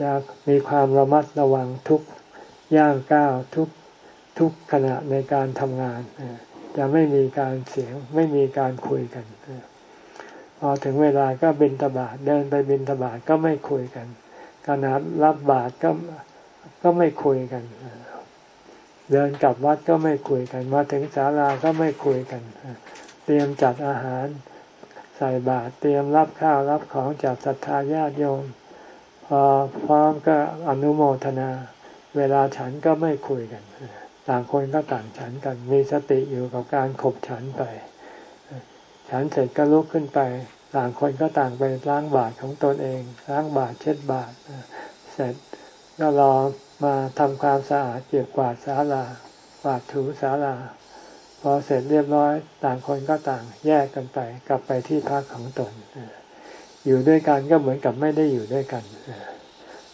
จะมีความระมัดระวังทุกย่างก้าวทุกทุกขณะในการทำงานจะไม่มีการเสียงไม่มีการคุยกันพอถึงเวลาก็บินตบาทเดินไปบินตบาทก็ไม่คุยกันขนาดรับบาทก็ก็ไม่คุยกัน เดินกลับวัดก็ไม่คุยกัน มาถึงศาลาก็ไม่คุยกัน เตรียมจัดอาหาร ส่บาตรเตรียมรับข้าวรับของจากศรัทธาญาติโยม พอพร้อมก็อนุโมทนา เวลาฉันก็ไม่คุยกัน ต่างคนก็ต่างฉันกัน มีสติอยู่กับการขบฉันไป ฉันเสร็จก็ลุกขึ้นไป ต่างคนก็ต่างไปล้างบาตรของตนเองล้างบาตรเช็ดบาตรเสร็จก็รอมาทำความสะอาดเก็บกวาดศาลากวาดถูศาลา พอเสร็จเรียบร้อยต่างคนก็ต่างแยกกันไป กลับไปที่พักของตน อยู่ด้วยกันก็เหมือนกับไม่ได้อยู่ด้วยกัน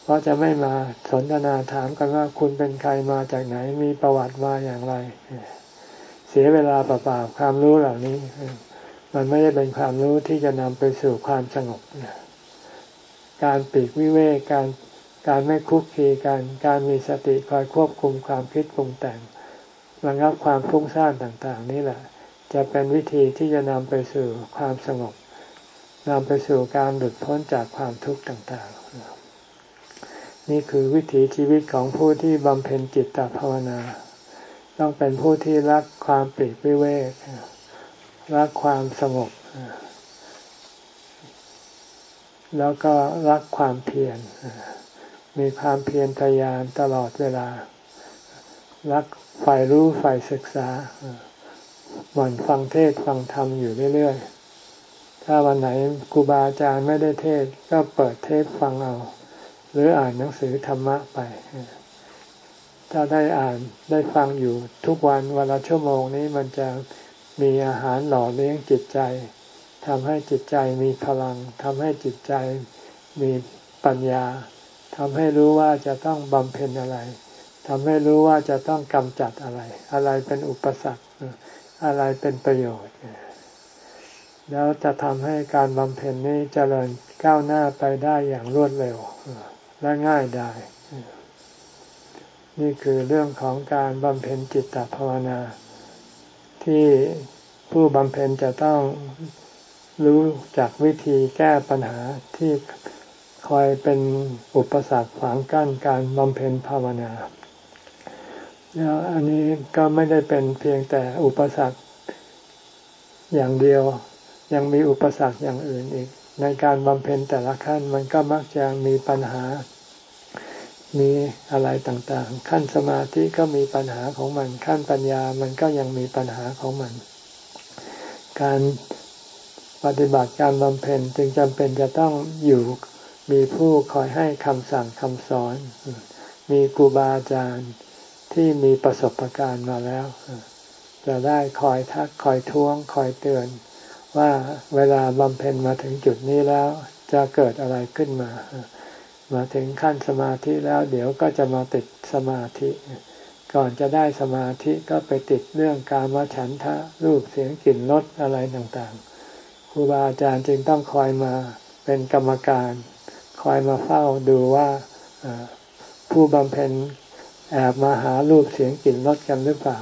เพราะจะไม่มาสนทนาถามกันว่าคุณเป็นใครมาจากไหนมีประวัติมาอย่างไร เสียเวลาเปล่าๆความรู้เหล่านี้ มันไม่ได้เป็นความรู้ที่จะนำไปสู่ความสงบการปีกวิเวกการการไม่คุกคีกันการมีสติคอยควบคุมความคิดปรุงแต่ง ระงับความฟุ้งซ่านต่างๆ นี่แหละ จะเป็นวิธีที่จะนำไปสู่ความสงบนำไปสู่การหลุดพ้นจากความทุกข์ต่างๆ นี่คือวิถีชีวิตของผู้ที่บำเพ็ญจิตตภาวนา ต้องเป็นผู้ที่รักความปลีกวิเวกรักความสงบ แล้วก็รักความเพียรมีความเพียรพยายามตลอดเวลา รักฝ่ายรู้ฝ่ายศึกษาหมั่นฟังเทศฟังธรรมอยู่เรื่อยๆ ถ้าวันไหนครูบาอาจารย์ไม่ได้เทศก็เปิดเทศฟังเอา หรืออ่านหนังสือธรรมะไป ถ้าได้อ่านได้ฟังอยู่ทุกวันวันละชั่วโมงนี้มันจะมีอาหารหล่อเลี้ยงจิตใจทำให้จิตใจมีพลังทำให้จิตใจมีปัญญาทำให้รู้ว่าจะต้องบำเพ็ญอะไร ทำให้รู้ว่าจะต้องกำจัดอะไร อะไรเป็นอุปสรรค อะไรเป็นประโยชน์ แล้วจะทำให้การบำเพ็ญนี้เจริญก้าวหน้าไปได้อย่างรวดเร็วและง่ายได้ นี่คือเรื่องของการบำเพ็ญจิตตภาวนา ที่ผู้บำเพ็ญจะต้องรู้จากวิธีแก้ปัญหาที่คอยเป็นอุปสรรคขวางกั้นการบำเพ็ญภาวนา อันนี้ก็ไม่ได้เป็นเพียงแต่อุปสรรคอย่างเดียว ยังมีอุปสรรคอย่างอื่นอีก ในการบำเพ็ญแต่ละขั้นมันก็มักจะมีปัญหา มีอะไรต่างๆ ขั้นสมาธิก็มีปัญหาของมัน ขั้นปัญญามันก็ยังมีปัญหาของมัน การปฏิบัติการบำเพ็ญจึงจำเป็นจะต้องอยู่มีผู้คอยให้คำสั่งคำสอน มีครูบาอาจารย์ ที่มีประสบการณ์มาแล้ว จะได้คอยทักคอยท้วงคอยเตือน ว่าเวลาบำเพ็ญมาถึงจุดนี้แล้วจะเกิดอะไรขึ้นมา มาถึงขั้นสมาธิแล้วเดี๋ยวก็จะมาติดสมาธิ ก่อนจะได้สมาธิก็ไปติดเรื่องการมาฉันทะรูปเสียงกลิ่นรสอะไรต่างๆครูบาอาจารย์จึงต้องคอยมาเป็นกรรมการ คอยมาเฝ้าดูว่าผู้บำเพ็ญ แอบมาหารูปเสียงกลิ่นรสกันหรือเปล่า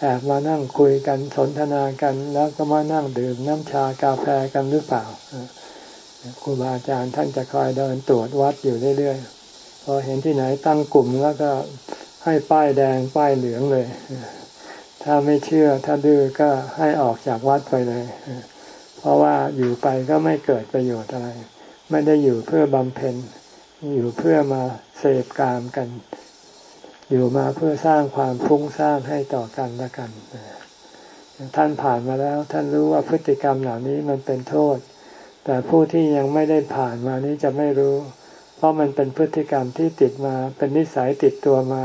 แอบมานั่งคุยกันสนทนากันแล้วก็มานั่งดื่มน้ำชากาแฟกันหรือเปล่าครูบาอาจารย์ท่านจะคอยเดินตรวจวัดอยู่เรื่อยๆพอเห็นที่ไหนตั้งกลุ่มแล้วก็ให้ป้ายแดงป้ายเหลืองเลย ถ้าไม่เชื่อถ้าดื้อก็ให้ออกจากวัดไปเลย เพราะว่าอยู่ไปก็ไม่เกิดประโยชน์อะไร ไม่ได้อยู่เพื่อบำเพ็ญ อยู่เพื่อมาเสพกามกัน อยู่มาเพื่อสร้างความฟุ้งซ่านให้ต่อกันและกัน ท่านผ่านมาแล้ว ท่านรู้ว่าพฤติกรรมเหล่านี้มันเป็นโทษ แต่ผู้ที่ยังไม่ได้ผ่านมานี้จะไม่รู้ เพราะมันเป็นพฤติกรรมที่ติดมาเป็นนิสัยติดตัวมา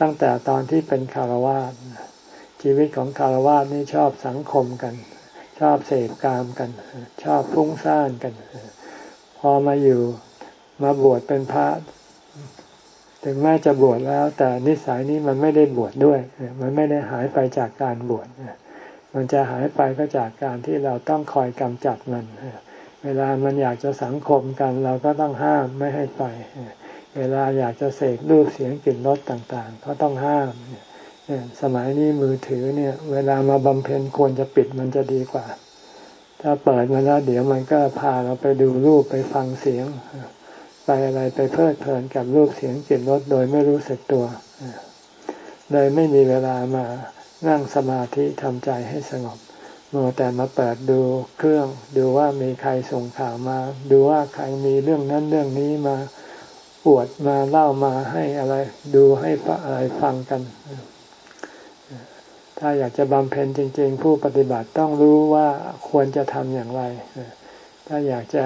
ตั้งแต่ตอนที่เป็นคารวาสชีวิตของคารวาสนี่ชอบสังคมกัน ชอบเสพกามกัน ชอบฟุ้งซ่านกัน พอมาอยู่มาบวชเป็นพระ ถึงแม้จะบวชแล้ว แต่นิสัยนี้มันไม่ได้บวชดด้วย มันไม่ได้หายไปจากการบวชมันจะหายไปก็จากการที่เราต้องคอยกำจัดมัน เวลามันอยากจะสังคมกัน เราก็ต้องห้ามไม่ให้ไป เวลาอยากจะเสกรูปเสียงกลิ่นรสต่างๆ ก็ต้องห้ามสมัยนี้มือถือเนี่ย เวลามาบำเพ็ญควรจะปิดมันจะดีกว่า ถ้าเปิดมาแล้วเดี๋ยวมันก็พาเราไปดูรูปไปฟังเสียง ไปอะไรไปเพลิดเพลินกับรูปเสียงกลิ่นรสโดยไม่รู้สึกตัว เลยไม่มีเวลามานั่งสมาธิทำใจให้สงบมัวแต่มาเปิดดูเครื่องดูว่ามีใครส่งข่าวมา ดูว่าใครมีเรื่องนั้นเรื่องนี้มาปวดมาเล่ามาให้อะไร ดูให้อะไรฟังกัน ถ้าอยากจะบำเพ็ญจริง ๆ ผู้ปฏิบัติต้องรู้ว่าควรจะทำอย่างไร ถ้าอยากจะ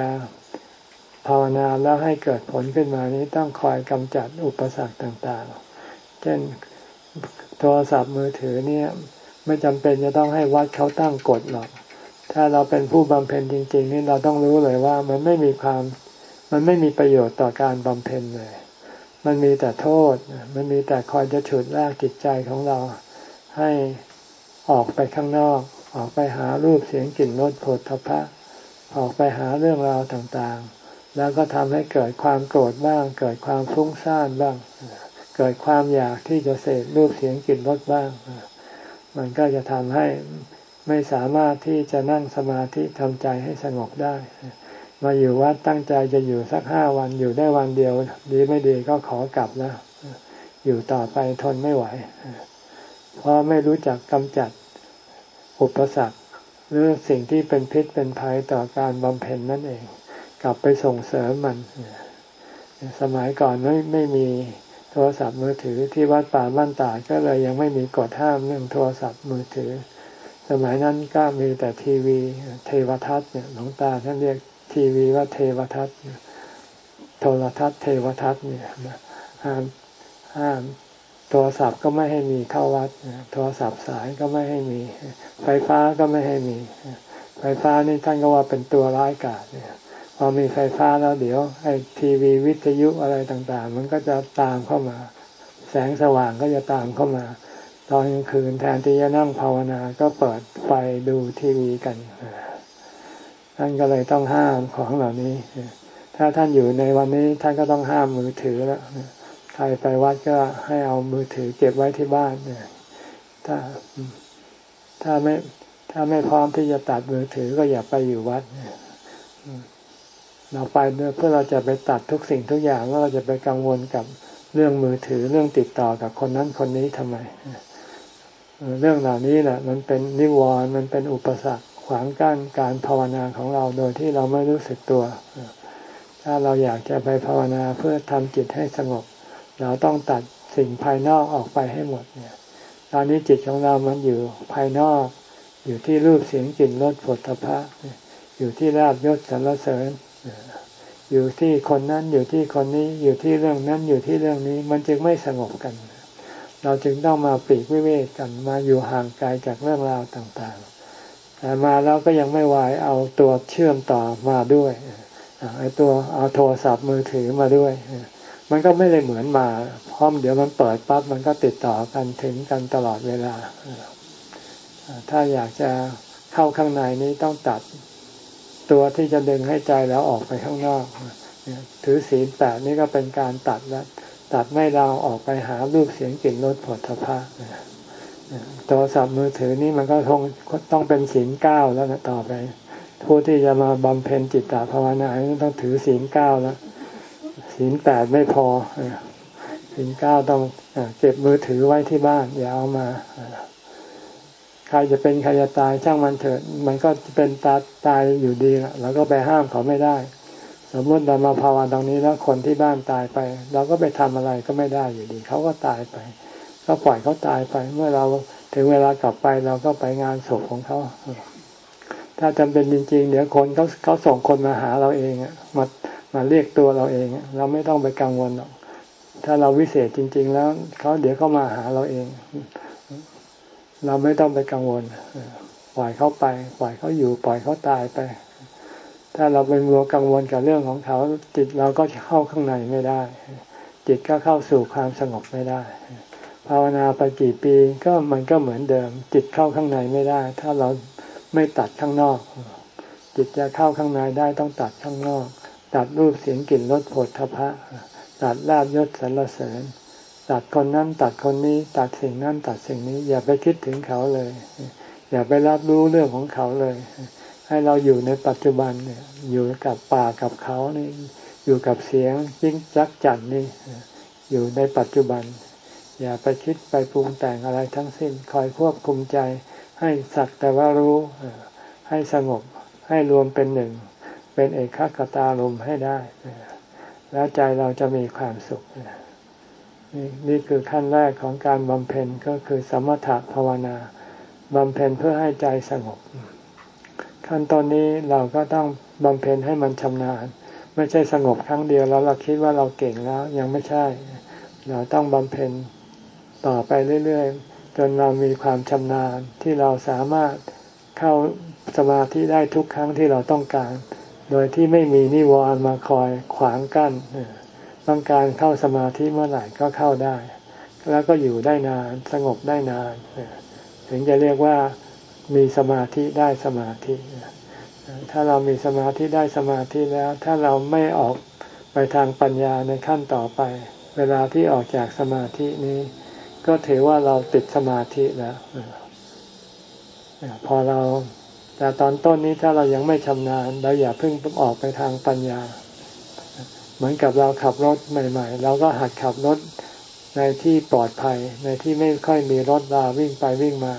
ภาวนาแล้วให้เกิดผลขึ้นมานี้ต้องคอยกำจัดอุปสรรคต่างๆ เช่นโทรศัพท์มือถือเนี่ยไม่จำเป็นจะต้องให้วัดเขาตั้งกฎหรอก ถ้าเราเป็นผู้บำเพ็ญจริง ๆ นี่เราต้องรู้เลยว่ามันไม่มีความ มันไม่มีประโยชน์ต่อการบำเพ็ญเลย มันมีแต่โทษ มันมีแต่คอยจะฉุดลากจิตใจของเราให้ออกไปข้างนอก ออกไปหารูปเสียงกลิ่นรสผลทพะ ออกไปหาเรื่องราวต่างๆ แล้วก็ทำให้เกิดความโกรธบ้าง เกิดความฟุ้งซ่านบ้าง เกิดความอยากที่จะเสพรูปเสียงกลิ่นรสบ้าง มันก็จะทำให้ไม่สามารถที่จะนั่งสมาธิทำใจให้สงบได้ มาอยู่วัดตั้งใจจะอยู่สักห้าวันอยู่ได้วันเดียว ดีไม่ดีก็ขอกลับแล้ว อยู่ต่อไปทนไม่ไหว เพราะไม่รู้จักกำจัดอุปสรรคหรือสิ่งที่เป็นพิษเป็นภัยต่อการบำเพ็ญนั่นเอง กลับไปส่งเสริมมัน สมัยก่อนไม่ไม่มีโทรศัพท์มือถือที่วัดป่าบ้านตาก็เลยยังไม่มีกฎห้ามเรื่องโทรศัพท์มือถือ สมัยนั้นก็มีแต่ทีวีเทวทัศน์เนี่ยหลวงตาท่านเรียกทีวีว่าเทวทัศน์โทรทัศน์เทวทัศน์เนี่ยห้ามห้ามโทรศัพท์ก็ไม่ให้มีเข้าวัด โทรศัพท์สายก็ไม่ให้มี ไฟฟ้าก็ไม่ให้มี ไฟฟ้านี่ท่านก็ว่าเป็นตัวร้ายกาจเนี่ย พอมีไฟฟ้าแล้วเดี๋ยวไอ้ทีวีวิทยุอะไรต่างๆ มันก็จะตามเข้ามา แสงสว่างก็จะตามเข้ามา ตอนกลางคืนแทนที่จะนั่งภาวนาก็เปิดไฟดูทีวีกันท่านก็เลยต้องห้ามของเหล่านี้ ถ้าท่านอยู่ในวันนี้ท่านก็ต้องห้ามมือถือแล้วใครไปวัดก็ให้เอามือถือเก็บไว้ที่บ้านเนี่ยถ้าถ้าไม่ถ้าไม่พร้อมที่จะตัดมือถือก็อย่าไปอยู่วัด เราไปเพื่อเราจะไปตัดทุกสิ่งทุกอย่างว่าเราจะไปกังวลกับเรื่องมือถือเรื่องติดต่อกับคนนั้นคนนี้ทำไม เรื่องเหล่านี้แหละมันเป็นนิวรณ์มันเป็นอุปสรรคขวางกั้นการภาวนาของเราโดยที่เราไม่รู้สึกตัว ถ้าเราอยากจะไปภาวนาเพื่อทำจิตให้สงบ เราต้องตัดสิ่งภายนอกออกไปให้หมดเนี่ย ตอนนี้จิตของเรามันอยู่ภายนอก อยู่ที่รูปเสียงกลิ่นรสผลตภะอยู่ที่ราบยศสรรเสริญ อยู่ที่คนนั้นอยู่ที่คนนี้อยู่ที่เรื่องนั้นอยู่ที่เรื่องนี้ มันจึงไม่สงบกัน เราจึงต้องมาปีกวิเวกกันมาอยู่ห่างไกลจากเรื่องราวต่างๆ แต่มาแล้วก็ยังไม่วายเอาตัวเชื่อมต่อมาด้วยไอ้ตัวเอาโทรศัพท์มือถือมาด้วยมันก็ไม่ได้เหมือนมาพร้อมเดี๋ยวมันเปิดปั๊บมันก็ติดต่อกันถึงกันตลอดเวลา ถ้าอยากจะเข้าข้างในนี้ต้องตัด ตัวที่จะดึงให้ใจแล้วออกไปข้างนอก ถือศีลแปดนี่ก็เป็นการตัดแล้วตัดไม่เราออกไปหารูปเสียงกลิ่นรสผลทพะโทรศัพท์มือถือนี่มันก็ต้องต้องเป็นศีลเก้าแล้วนะต่อไปผู้ที่จะมาบำเพ็ญจิตตภาวนาต้องถือศีลเก้าแล้วศีลแปดไม่พอศีลเก้าต้องเก็บมือถือไว้ที่บ้านอย่าเอามา ใครจะเป็นใครจะตายช่างมันเถิด มันก็เป็นตาตายอยู่ดีละเราก็ไปห้ามเขาไม่ได้ สมมติเรามาภาวนาตรงนี้แล้วคนที่บ้านตายไป เราก็ไปทำอะไรก็ไม่ได้อยู่ดี เขาก็ตายไป ก็ปล่อยเขาตายไป เมื่อเราถึงเวลากลับไปเราก็ไปงานศพของเขาถ้าจำเป็นจริง ๆ เดี๋ยวคนเขาเขาส่งคนมาหาเราเองมามาเรียกตัวเราเอง เราไม่ต้องไปกังวลหรอกถ้าเราวิเศษจริง ๆ แล้วเขาเดี๋ยวเขามาหาเราเอง เราไม่ต้องไปกังวลปล่อยเขาไป ปล่อยเขาอยู่ ปล่อยเขาตายไป ถ้าเราไปมัวกังวลกับเรื่องของเขาจิตเราก็เข้าข้างในไม่ได้ จิตก็เข้าสู่ความสงบไม่ได้ ภาวนาไปกี่ปีก็มันก็เหมือนเดิม จิตเข้าข้างในไม่ได้ ถ้าเราไม่ตัดข้างนอก จิตจะเข้าข้างในได้ต้องตัดข้างนอก ตัดรูปเสียงกลิ่นรสผลทพะตัดลาบยศสรรเสริญ ตัดคนนั้นตัดคนนี้ ตัดสิ่งนั้นตัดสิ่งนี้ อย่าไปคิดถึงเขาเลย อย่าไปรับรู้เรื่องของเขาเลย ให้เราอยู่ในปัจจุบันเนี่ยอยู่กับป่ากับเขานี่อยู่กับเสียงยิ่งจักจันนี่อยู่ในปัจจุบัน อย่าไปคิดไปปรุงแต่งอะไรทั้งสิ้น คอยควบคุมใจ ให้สักแต่ว่ารู้ให้สงบให้รวมเป็นหนึ่ง เป็นเอกขตาลมให้ได้ แล้วใจเราจะมีความสุขนี่ นี่คือขั้นแรกของการบำเพ็ญก็คือสมถะภาวนาบำเพ็ญเพื่อให้ใจสงบ ขั้นตอนนี้เราก็ต้องบำเพ็ญให้มันชำนาญ ไม่ใช่สงบครั้งเดียวแล้วเราคิดว่าเราเก่งแล้วยังไม่ใช่ เราต้องบำเพ็ญต่อไปเรื่อยๆ จนเรามีความชำนาญที่เราสามารถเข้าสมาธิได้ทุกครั้งที่เราต้องการ โดยที่ไม่มีนิวรณ์มาคอยขวางกั้น ต้องการเข้าสมาธิเมื่อไหร่ก็เข้าได้ แล้วก็อยู่ได้นานสงบได้นาน ถึงจะเรียกว่ามีสมาธิได้สมาธิ ถ้าเรามีสมาธิได้สมาธิแล้ว ถ้าเราไม่ออกไปทางปัญญาในขั้นต่อไป เวลาที่ออกจากสมาธินี้ ก็ถือว่าเราติดสมาธิแล้วพอเราแต่ตอนต้นนี้ถ้าเรายังไม่ชำนาญเราอย่าเพิ่งออกไปทางปัญญา เหมือนกับเราขับรถใหม่ ๆ เราก็หัดขับรถในที่ปลอดภัย ในที่ไม่ค่อยมีรถราวิ่งไปวิ่งมา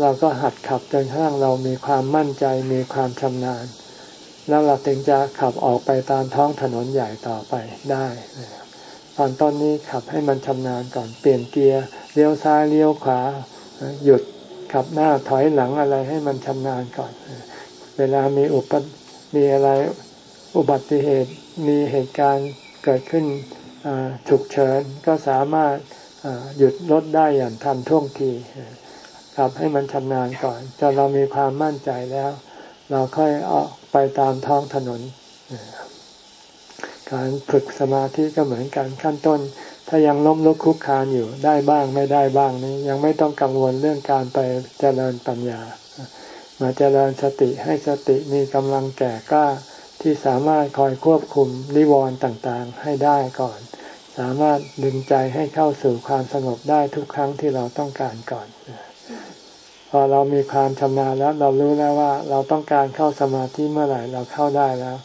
เราก็หัดขับจนข้างเรามีความมั่นใจมีความชำนาญ แล้วเราถึงจะขับออกไปตามท้องถนนใหญ่ต่อไปได้ตอนต้นนี้ขับให้มันชำนาญก่อนเปลี่ยนเกียร์เลี้ยวซ้ายเลี้ยวขวา หยุดขับหน้าถอยหลังอะไรให้มันชำนาญก่อน เวลามีอุปมีอะไรอุบัติเหตุ มีเหตุการณ์เกิดขึ้นฉุกเฉินก็สามารถหยุดรถได้อย่างทันท่วงทีขับให้มันชำนาญก่อนจนเรามีความมั่นใจแล้ว เราค่อยออกไปตามท้องถนน การฝึกสมาธิก็เหมือนกันขั้นต้น ถ้ายังล้มลุกคุกคานอยู่ได้บ้างไม่ได้บ้างนี้ยังไม่ต้องกังวลเรื่องการไปเจริญปัญญา มาเจริญสติให้สติมีกำลังแก่กล้า ที่สามารถคอยควบคุมนิวรณ์ต่างๆ ให้ได้ก่อน สามารถดึงใจให้เข้าสู่ความสงบได้ทุกครั้งที่เราต้องการก่อน พอเรามีความชำนาญแล้วเรารู้แล้วว่าเราต้องการเข้าสมาธิเมื่อไหร่เราเข้าได้แล้ว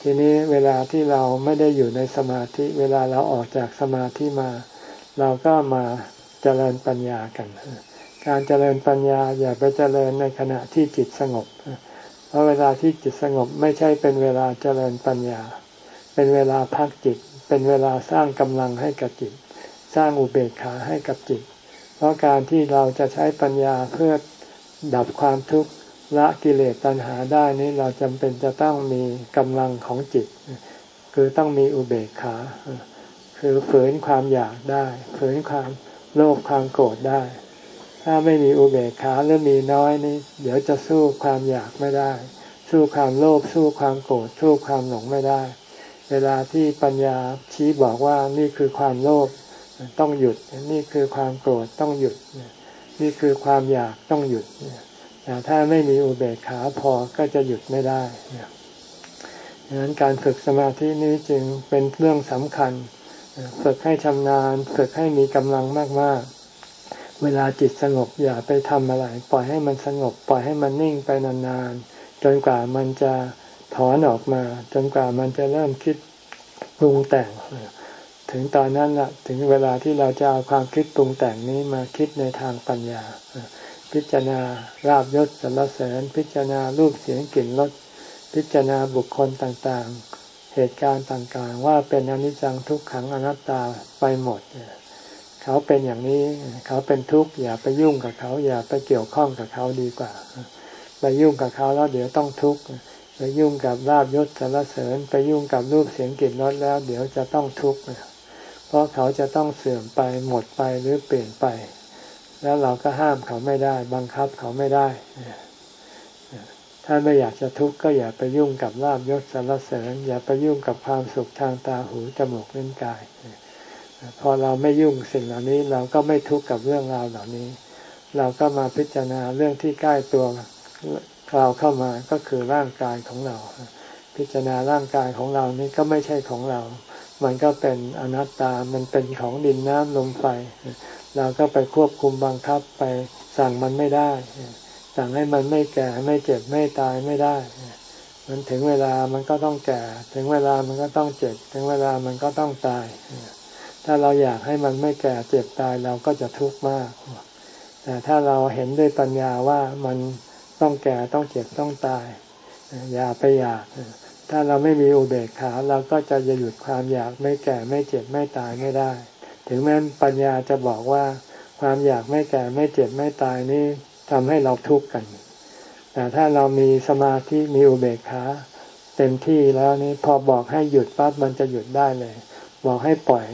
ทีนี้เวลาที่เราไม่ได้อยู่ในสมาธิ เวลาเราออกจากสมาธิมา เราก็มาเจริญปัญญากัน การเจริญปัญญาอย่าไปเจริญในขณะที่จิตสงบ เพราะเวลาที่จิตสงบไม่ใช่เป็นเวลาเจริญปัญญา เป็นเวลาพักจิต เป็นเวลาสร้างกำลังให้กับจิต สร้างอุเบกขาให้กับจิต เพราะการที่เราจะใช้ปัญญาเพื่อดับความทุกข์ละกิเลสตัณหาได้นี้เราจำเป็นจะต้องมีกำลังของจิต คือต้องมีอุเบกขา คือฝืนความอยากได้ ฝืนความโลภความโกรธได้ ถ้าไม่มีอุเบกขาหรือมีน้อยนี้เดี๋ยวจะสู้ความอยากไม่ได้ สู้ความโลภสู้ความโกรธสู้ความหลงไม่ได้ เวลาที่ปัญญาชี้บอกว่านี่คือความโลภต้องหยุด นี่คือความโกรธต้องหยุด นี่คือความอยากต้องหยุดแต่ถ้าไม่มีอุเบกขาพอก็จะหยุดไม่ได้ดังนั้นการฝึกสมาธินี้จึงเป็นเรื่องสำคัญ ฝึกให้ชำนาญ ฝึกให้มีกำลังมากๆ เวลาจิตสงบอย่าไปทำอะไร ปล่อยให้มันสงบ ปล่อยให้มันนิ่งไปนานๆจนกว่ามันจะถอนออกมา จนกว่ามันจะเริ่มคิดปรุงแต่ง ถึงตอนนั้นละถึงเวลาที่เราจะเอาความคิดปรุงแต่งนี้มาคิดในทางปัญญา พิจารณาราบยศสรรเสริญ พิจารณารูปเสียงกลิ่นรสพิจารณาบุคคลต่างๆ เหตุการณ์ต่างๆ ว่าเป็นอนิจจังทุกขังอนัตตาไปหมดเขาเป็นอย่างนี้ เขาเป็นทุกข์อย่าไปยุ่งกับเขา อย่าไปเกี่ยวข้องกับเขาดีกว่า ไปยุ่งกับเขาแล้วเดี๋ยวต้องทุกข์ไปยุ่งกับลาบยศสารเสริญ ไปยุ่งกับรูปเสียงกลิ่นรสแล้ว เดี๋ยวจะต้องทุกข์เพราะเขาจะต้องเสื่อมไปหมดไปหรือเปลี่ยนไป แล้วเราก็ห้ามเขาไม่ได้ บังคับเขาไม่ได้ถ้าไม่อยากจะทุกข์ก็อย่าไปยุ่งกับลาบยศสารเสริญ อย่าไปยุ่งกับความสุขทางตาหูจมูกเลิ้นกาย พอเราไม่ยุ่งสิ่งเหล่านี้เราก็ไม่ทุกข์กับเรื่องราวเหล่านี้ เราก็มาพิจารณาเรื่องที่ใกล้ตัวเราเข้ามาก็คือร่างกายของเรา พิจารณาร่างกายของเรานี้ก็ไม่ใช่ของเรา มันก็เป็นอนัตตา มันเป็นของดินน้ำลมไฟ เราก็ไปควบคุมบังคับไปสั่งมันไม่ได้ สั่งให้มันไม่แก่ไม่เจ็บไม่ตายไม่ได้ มันถึงเวลามันก็ต้องแก่ ถึงเวลามันก็ต้องเจ็บ ถึงเวลามันก็ต้องตาย ถ้าเราอยากให้มันไม่แก่เจ็บตายเราก็จะทุกข์มาก แต่ถ้าเราเห็นด้วยปัญญาว่ามันต้องแก่ต้องเจ็บต้องตาย อย่าไปอยาก ถ้าเราไม่มีอุเบกขาเราก็จะหยุดความอยากไม่แก่ไม่เจ็บไม่ตายไม่ได้ ถึงแม้ปัญญาจะบอกว่าความอยากไม่แก่ไม่เจ็บไม่ตายนี่ทำให้เราทุกข์กัน แต่ถ้าเรามีสมาธิมีอุเบกขาเต็มที่แล้วนี่พอบอกให้หยุดปั๊บมันจะหยุดได้เลย บอกให้ปล่อย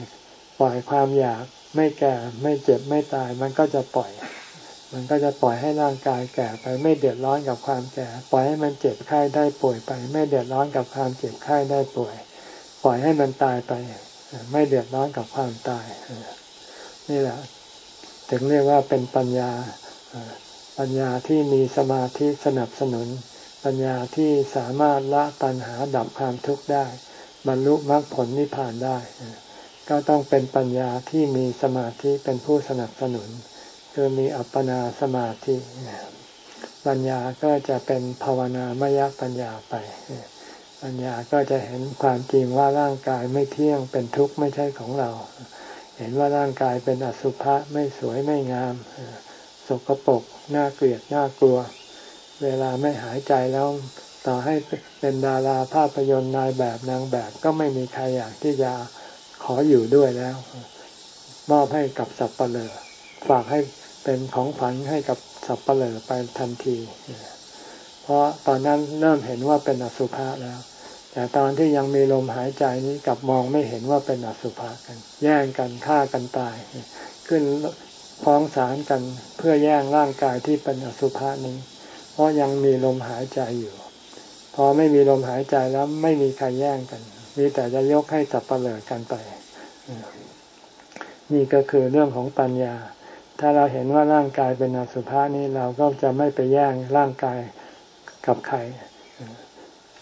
ปล่อยความอยากไม่แก่ไม่เจ็บไม่ตาย มันก็จะปล่อย มันก็จะปล่อยให้ร่างกายแก่ไปไม่เดือดร้อนกับความแก่ ปล่อยให้มันเจ็บไข้ได้ป่วยไป ไม่เดือดร้อนกับความเจ็บไข้ได้ป่วย ปล่อยให้มันตายไป ไม่เดือดร้อนกับความตาย นี่แหละถึงเรียกว่าเป็นปัญญาปัญญาที่มีสมาธิสนับสนุน ปัญญาที่สามารถละปัญหาดับความทุกข์ได้ บรรลุมรรคผลนิพพานได้ ก็ต้องเป็นปัญญาที่มีสมาธิเป็นผู้สนับสนุน คือมีอัปปนาสมาธิ ปัญญาก็จะเป็นภาวนามยปัญญาไป ปัญญาก็จะเห็นความจริงว่าร่างกายไม่เที่ยงเป็นทุกข์ไม่ใช่ของเรา เห็นว่าร่างกายเป็นอสุภะไม่สวยไม่งาม สกปรกน่าเกลียดน่ากลัว เวลาไม่หายใจแล้วต่อให้เป็นดาราภาพยนตร์นายแบบนางแบบก็ไม่มีใครอยากที่จะ ออยู่ด้วยแล้ว มอบให้กับสับปะเลอฝากให้เป็นของขวัญให้กับสับปะเลอไปทันที เพราะตอนนั้นเริ่มเห็นว่าเป็นอสุภะแล้ว แต่ตอนที่ยังมีลมหายใจนี้กับมองไม่เห็นว่าเป็นอสุภะกัน แย่งกันฆ่ากันตาย ขึ้นฟ้องศาลกันเพื่อแย่งร่างกายที่เป็นอสุภะนี้ เพราะยังมีลมหายใจอยู่ พอไม่มีลมหายใจแล้วไม่มีใครแย่งกัน มีแต่จะยกให้สับเปลือกันไป นี่ก็คือเรื่องของปัญญา ถ้าเราเห็นว่าร่างกายเป็นอสุภะนี้เราก็จะไม่ไปแย่งร่างกายกับใคร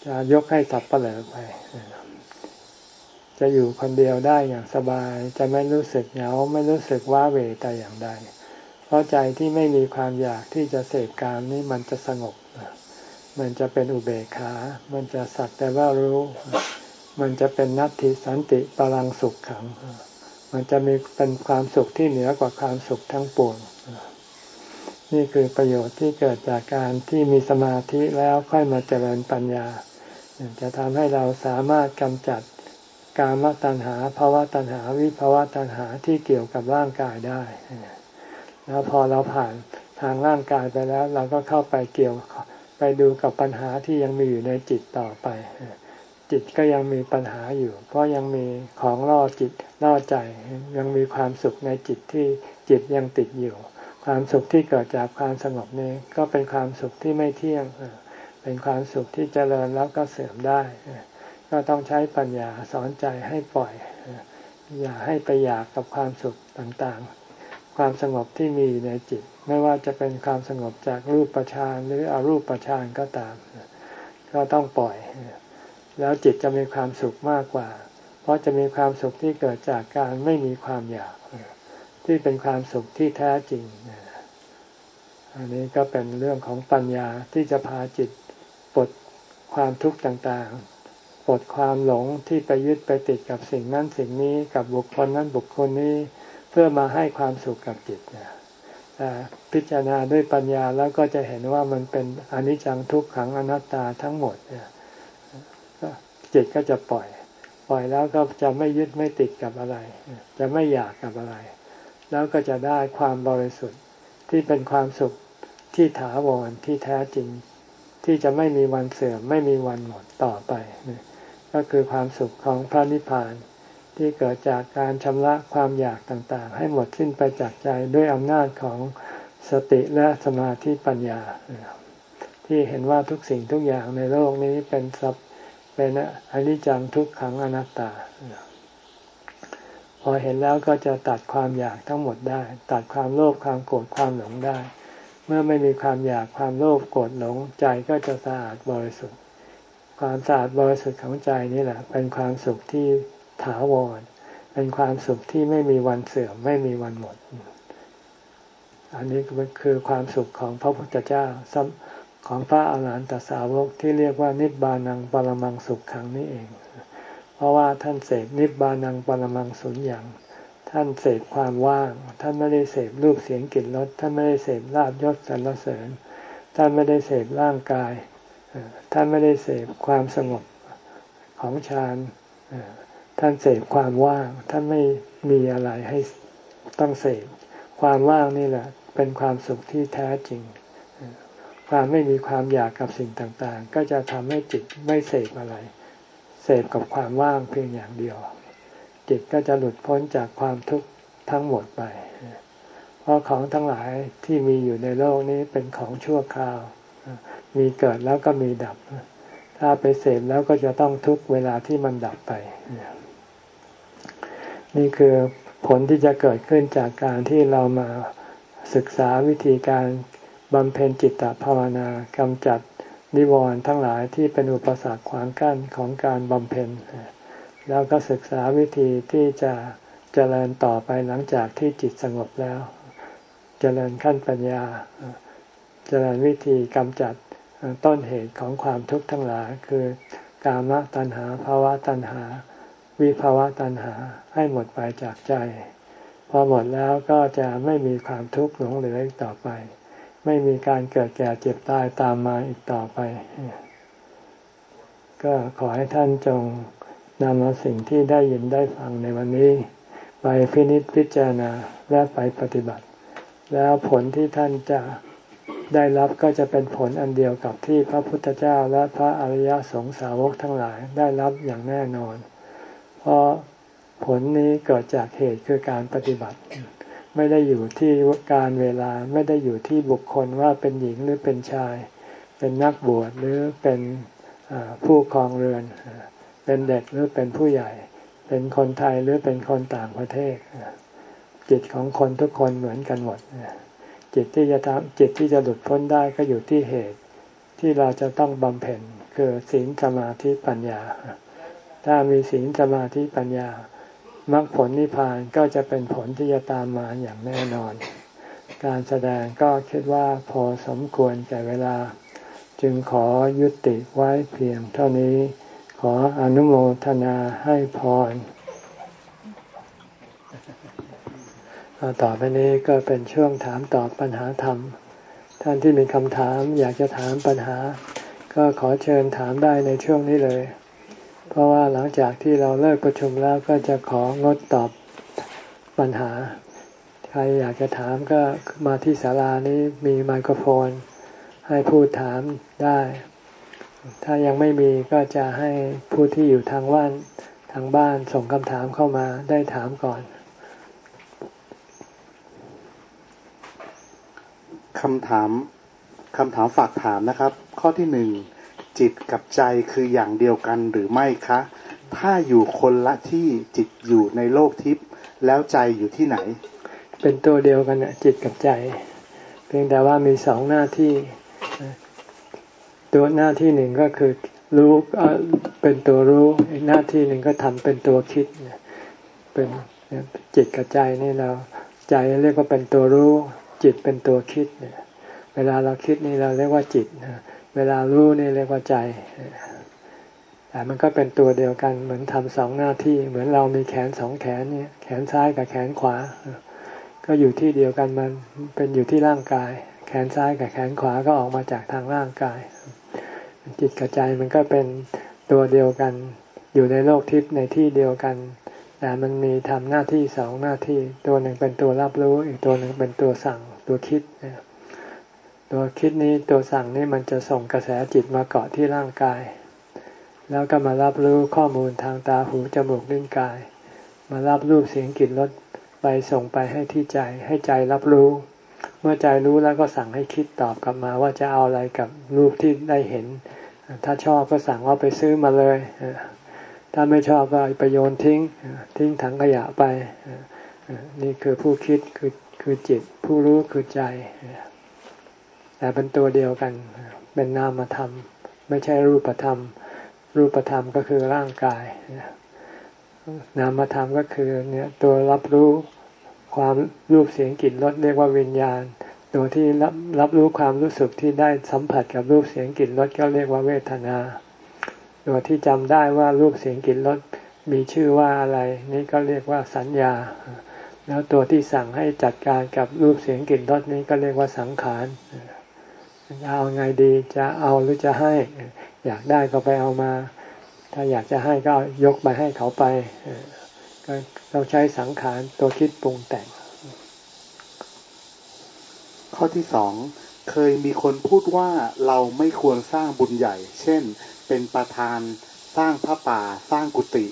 จะยกให้สับเปลือไป จะอยู่คนเดียวได้อย่างสบาย จะไม่รู้สึกเหงา ไม่รู้สึกว้าเหวแต่อย่างใด เพราะใจที่ไม่มีความอยากที่จะเสพกามนี้มันจะสงบ มันจะเป็นอุเบกขา มันจะสักแต่ว่ารู้ มันจะเป็นนัตติสันติปรังสุขขัง มันจะมีเป็นความสุขที่เหนือกว่าความสุขทั้งปวง นี่คือประโยชน์ที่เกิดจากการที่มีสมาธิแล้วค่อยมาเจริญปัญญา จะทำให้เราสามารถกำจัดกามตัณหาภาวะตัณหาวิภาวะตัณหาที่เกี่ยวกับร่างกายได้ แล้วพอเราผ่านทางร่างกายไปแล้ว เราก็เข้าไปเกี่ยวไปดูกับปัญหาที่ยังมีอยู่ในจิตต่อไป จิตก็ยังมีปัญหาอยู่ เพราะยังมีของล่อจิตล่อใจ ยังมีความสุขในจิตที่จิตยังติดอยู่ ความสุขที่เกิดจากความสงบนี้ก็เป็นความสุขที่ไม่เที่ยง เป็นความสุขที่เจริญแล้วก็เสื่อมได้ ก็ต้องใช้ปัญญาสอนใจให้ปล่อย อย่าให้ไปอยากกับความสุขต่างๆ ความสงบที่มีในจิต ไม่ว่าจะเป็นความสงบจากรูปประชานหรืออรูปประชานก็ตาม ก็ต้องปล่อย แล้วจิตจะมีความสุขมากกว่า เพราะจะมีความสุขที่เกิดจากการไม่มีความอยาก ที่เป็นความสุขที่แท้จริง อันนี้ก็เป็นเรื่องของปัญญาที่จะพาจิตปลดความทุกข์ต่างๆ ปลดความหลงที่ไปยึดไปติดกับสิ่งนั้นสิ่งนี้กับบุคคลนั้นบุคคลนี้เพื่อมาให้ความสุขกับจิตนะแต่พิจารณาด้วยปัญญาแล้วก็จะเห็นว่ามันเป็นอนิจจังทุกขังอนัตตาทั้งหมดเนี่ย จิตก็จะปล่อย ปล่อยแล้วก็จะไม่ยึดไม่ติดกับอะไร จะไม่อยากกับอะไร แล้วก็จะได้ความบริสุทธิ์ที่เป็นความสุขที่ถาวรที่แท้จริง ที่จะไม่มีวันเสื่อมไม่มีวันหมดต่อไป ก็คือความสุขของพระนิพพานที่เกิดจากการชำระความอยากต่างๆ ให้หมดสิ้นไปจากใจด้วยอำนาจของสติและสมาธิปัญญา ที่เห็นว่าทุกสิ่งทุกอย่างในโลกนี้เป็นสับ เป็นอนิจจังทุกขังอนัตตา พอเห็นแล้วก็จะตัดความอยากทั้งหมดได้ ตัดความโลภความโกรธความหลงได้ เมื่อไม่มีความอยากความโลภโกรธหลงใจก็จะสะอาดบริสุทธิ์ ความสะอาดบริสุทธิ์ของใจนี่แหละ เป็นความสุขที่ถาวร เป็นความสุขที่ไม่มีวันเสื่อมไม่มีวันหมด อันนี้คือความสุขของพระพุทธเจ้า ของพระอาหารหันตสาวกที่เรียกว่านิบานังปรมังสุขขังนี่เอง เพราะว่าท่านเสพนิบานังปรมังสุญญ์ท่านเสพความว่าง ท่านไม่ได้เสพรูปเสียงกลิ่นรสท่านไม่ได้เสพลาบยศสรรเสริญ ท่านไม่ได้เสพร่างกาย ท่านไม่ได้เสพความสงบของฌานท่านเสพความว่าง ท่านไม่มีอะไรให้ต้องเสพความว่างนี่แหละ เป็นความสุขที่แท้จริง ความไม่มีความอยากกับสิ่งต่างๆ ก็จะทำให้จิตไม่เสพอะไร เสพกับความว่างเพียงอย่างเดียว จิตก็จะหลุดพ้นจากความทุกข์ทั้งหมดไป เพราะของทั้งหลายที่มีอยู่ในโลกนี้เป็นของชั่วคราว มีเกิดแล้วก็มีดับ ถ้าไปเสพแล้วก็จะต้องทุกเวลาที่มันดับไป นี่คือผลที่จะเกิดขึ้นจากการที่เรามาศึกษาวิธีการ บำเพ็ญจิตตภาวนากำจัดนิวรณ์ทั้งหลายที่เป็นอุปสรรคขวางกั้นของการบำเพ็ญ แล้วก็ศึกษาวิธีที่จะเจริญต่อไปหลังจากที่จิตสงบแล้ว เจริญขั้นปัญญา เจริญวิธีกำจัดต้นเหตุของความทุกข์ทั้งหลาย คือกามตัณหาภาวะตัณหา วิภาวะตัณหาให้หมดไปจากใจ พอหมดแล้วก็จะไม่มีความทุกข์หลงเหลืออีกต่อไป ไม่มีการเกิดแก่เจ็บตายตามมาอีกต่อไป ก็ขอให้ท่านจงนำเอาสิ่งที่ได้ยินได้ฟังในวันนี้ ไปพินิจพิจารณาและไปปฏิบัติ แล้วผลที่ท่านจะได้รับก็จะเป็นผลอันเดียวกับที่พระพุทธเจ้าและพระอริยสงสาวกทั้งหลายได้รับอย่างแน่นอน เพราะผลนี้เกิดจากเหตุคือการปฏิบัติ ไม่ได้อยู่ที่การเวลาไม่ได้อยู่ที่บุคคลว่าเป็นหญิงหรือเป็นชาย เป็นนักบวชหรือเป็นผู้ครองเรือน เป็นเด็กหรือเป็นผู้ใหญ่ เป็นคนไทยหรือเป็นคนต่างประเทศ จิตของคนทุกคนเหมือนกันหมดจิตที่จะทำจิตที่จะหลุดพ้นได้ก็อยู่ที่เหตุ ที่เราจะต้องบำเพ็ญคือศีลสมาธิปัญญา ถ้ามีศีลสมาธิปัญญา มรรคผลนิพพานก็จะเป็นผลที่จะตามมาอย่างแน่นอน การแสดงก็คิดว่าพอสมควรแก่เวลา จึงขอยุติไว้เพียงเท่านี้ ขออนุโมทนาให้พรต่อไปนี้ก็เป็นช่วงถามตอบปัญหาธรรม ท่านที่มีคำถามอยากจะถามปัญหา ก็ขอเชิญถามได้ในช่วงนี้เลย ราะว่าหลังจากที่เราเลิกประชุมแล้วก็จะของดตอบปัญหา ใครอยากจะถามก็มาที่ศาลานี้มีไมโครโฟน ให้พูดถามได้ ถ้ายังไม่มีก็จะให้ผู้ที่อยู่ทางว่านทางบ้านส่งคำถามเข้ามาได้ถามก่อนคำถามคำถามฝากถามนะครับ ข้อที่หนึ่ง จิตกับใจคืออย่างเดียวกันหรือไม่คะ ถ้าอยู่คนละที่จิตอยู่ในโลกทิพย์แล้วใจอยู่ที่ไหน เป็นตัวเดียวกันเนี่ยจิตกับใจ เพียงแต่ว่ามีสองหน้าที่ ตัวหน้าที่หนึ่งก็คือรู้เป็นตัวรู้อีกหน้าที่หนึ่งก็ทำเป็นตัวคิดเป็นจิตกับใจนี่เราใจเรียกว่าเป็นตัวรู้ จิตเป็นตัวคิดเนี่ยเวลาเราคิดนี่เราเรียกว่าจิต เวลารู้นี่เรียกว่าใจ แต่มันก็เป็นตัวเดียวกัน เหมือนทำสองหน้าที่ เหมือนเรามีแขนสองแขนเนี่ย แขนซ้ายกับแขนขวา ก็อยู่ที่เดียวกันมันเป็นอยู่ที่ร่างกาย แขนซ้ายกับแขนขวาก็ออกมาจากทางร่างกาย จิตกับใจมันก็เป็นตัวเดียวกัน อยู่ในโลกทิพย์ในที่เดียวกันแต่มันมีทำหน้าที่สองหน้าที่ ตัวหนึ่งเป็นตัวรับรู้ อีกตัวหนึ่งเป็นตัวสั่งตัวคิด ตัวคิดนี้ตัวสั่งนี้มันจะส่งกระแสจิตมาเกาะที่ร่างกาย แล้วก็มารับรู้ข้อมูลทางตาหูจมูกลิ้นกาย มารับรูปเสียงกลิ่นรสไปส่งไปให้ที่ใจ ให้ใจรับรู้ เมื่อใจรู้แล้วก็สั่งให้คิดตอบกลับมาว่าจะเอาอะไรกับรูปที่ได้เห็น ถ้าชอบก็สั่งว่าไปซื้อมาเลย ถ้าไม่ชอบก็ไปโยนทิ้ง ทิ้งถังขยะไป นี่คือผู้คิดคือคือจิตผู้รู้คือใจ แต่เป็นตัวเดียวกัน เป็นนามธรรม ไม่ใช่รูปธรรม รูปธรรมก็คือร่างกาย นามธรรมก็คือเนี่ยตัวรับรู้ความรูปเสียงกลิ่นรสเรียกว่าวิญญาณ ตัวที่รับรับรู้ความรู้สึกที่ได้สัมผัสกับรูปเสียงกลิ่นรสก็เรียกว่าเวทนา ตัวที่จำได้ว่ารูปเสียงกลิ่นรสมีชื่อว่าอะไร นี่ก็เรียกว่าสัญญา แล้วตัวที่สั่งให้จัดการกับรูปเสียงกลิ่นรสนี้ก็เรียกว่าสังขาร เอาไงดีจะเอาหรือจะให้ อยากได้ก็ไปเอามา ถ้าอยากจะให้ก็ยกไปให้เขาไปก็ต้องใช้สังขารตัวคิดปรุงแต่ง ข้อที่สองเคยมีคนพูดว่าเราไม่ควรสร้างบุญใหญ่ เช่น เป็นประธานสร้างพระป่าสร้างกุฏิ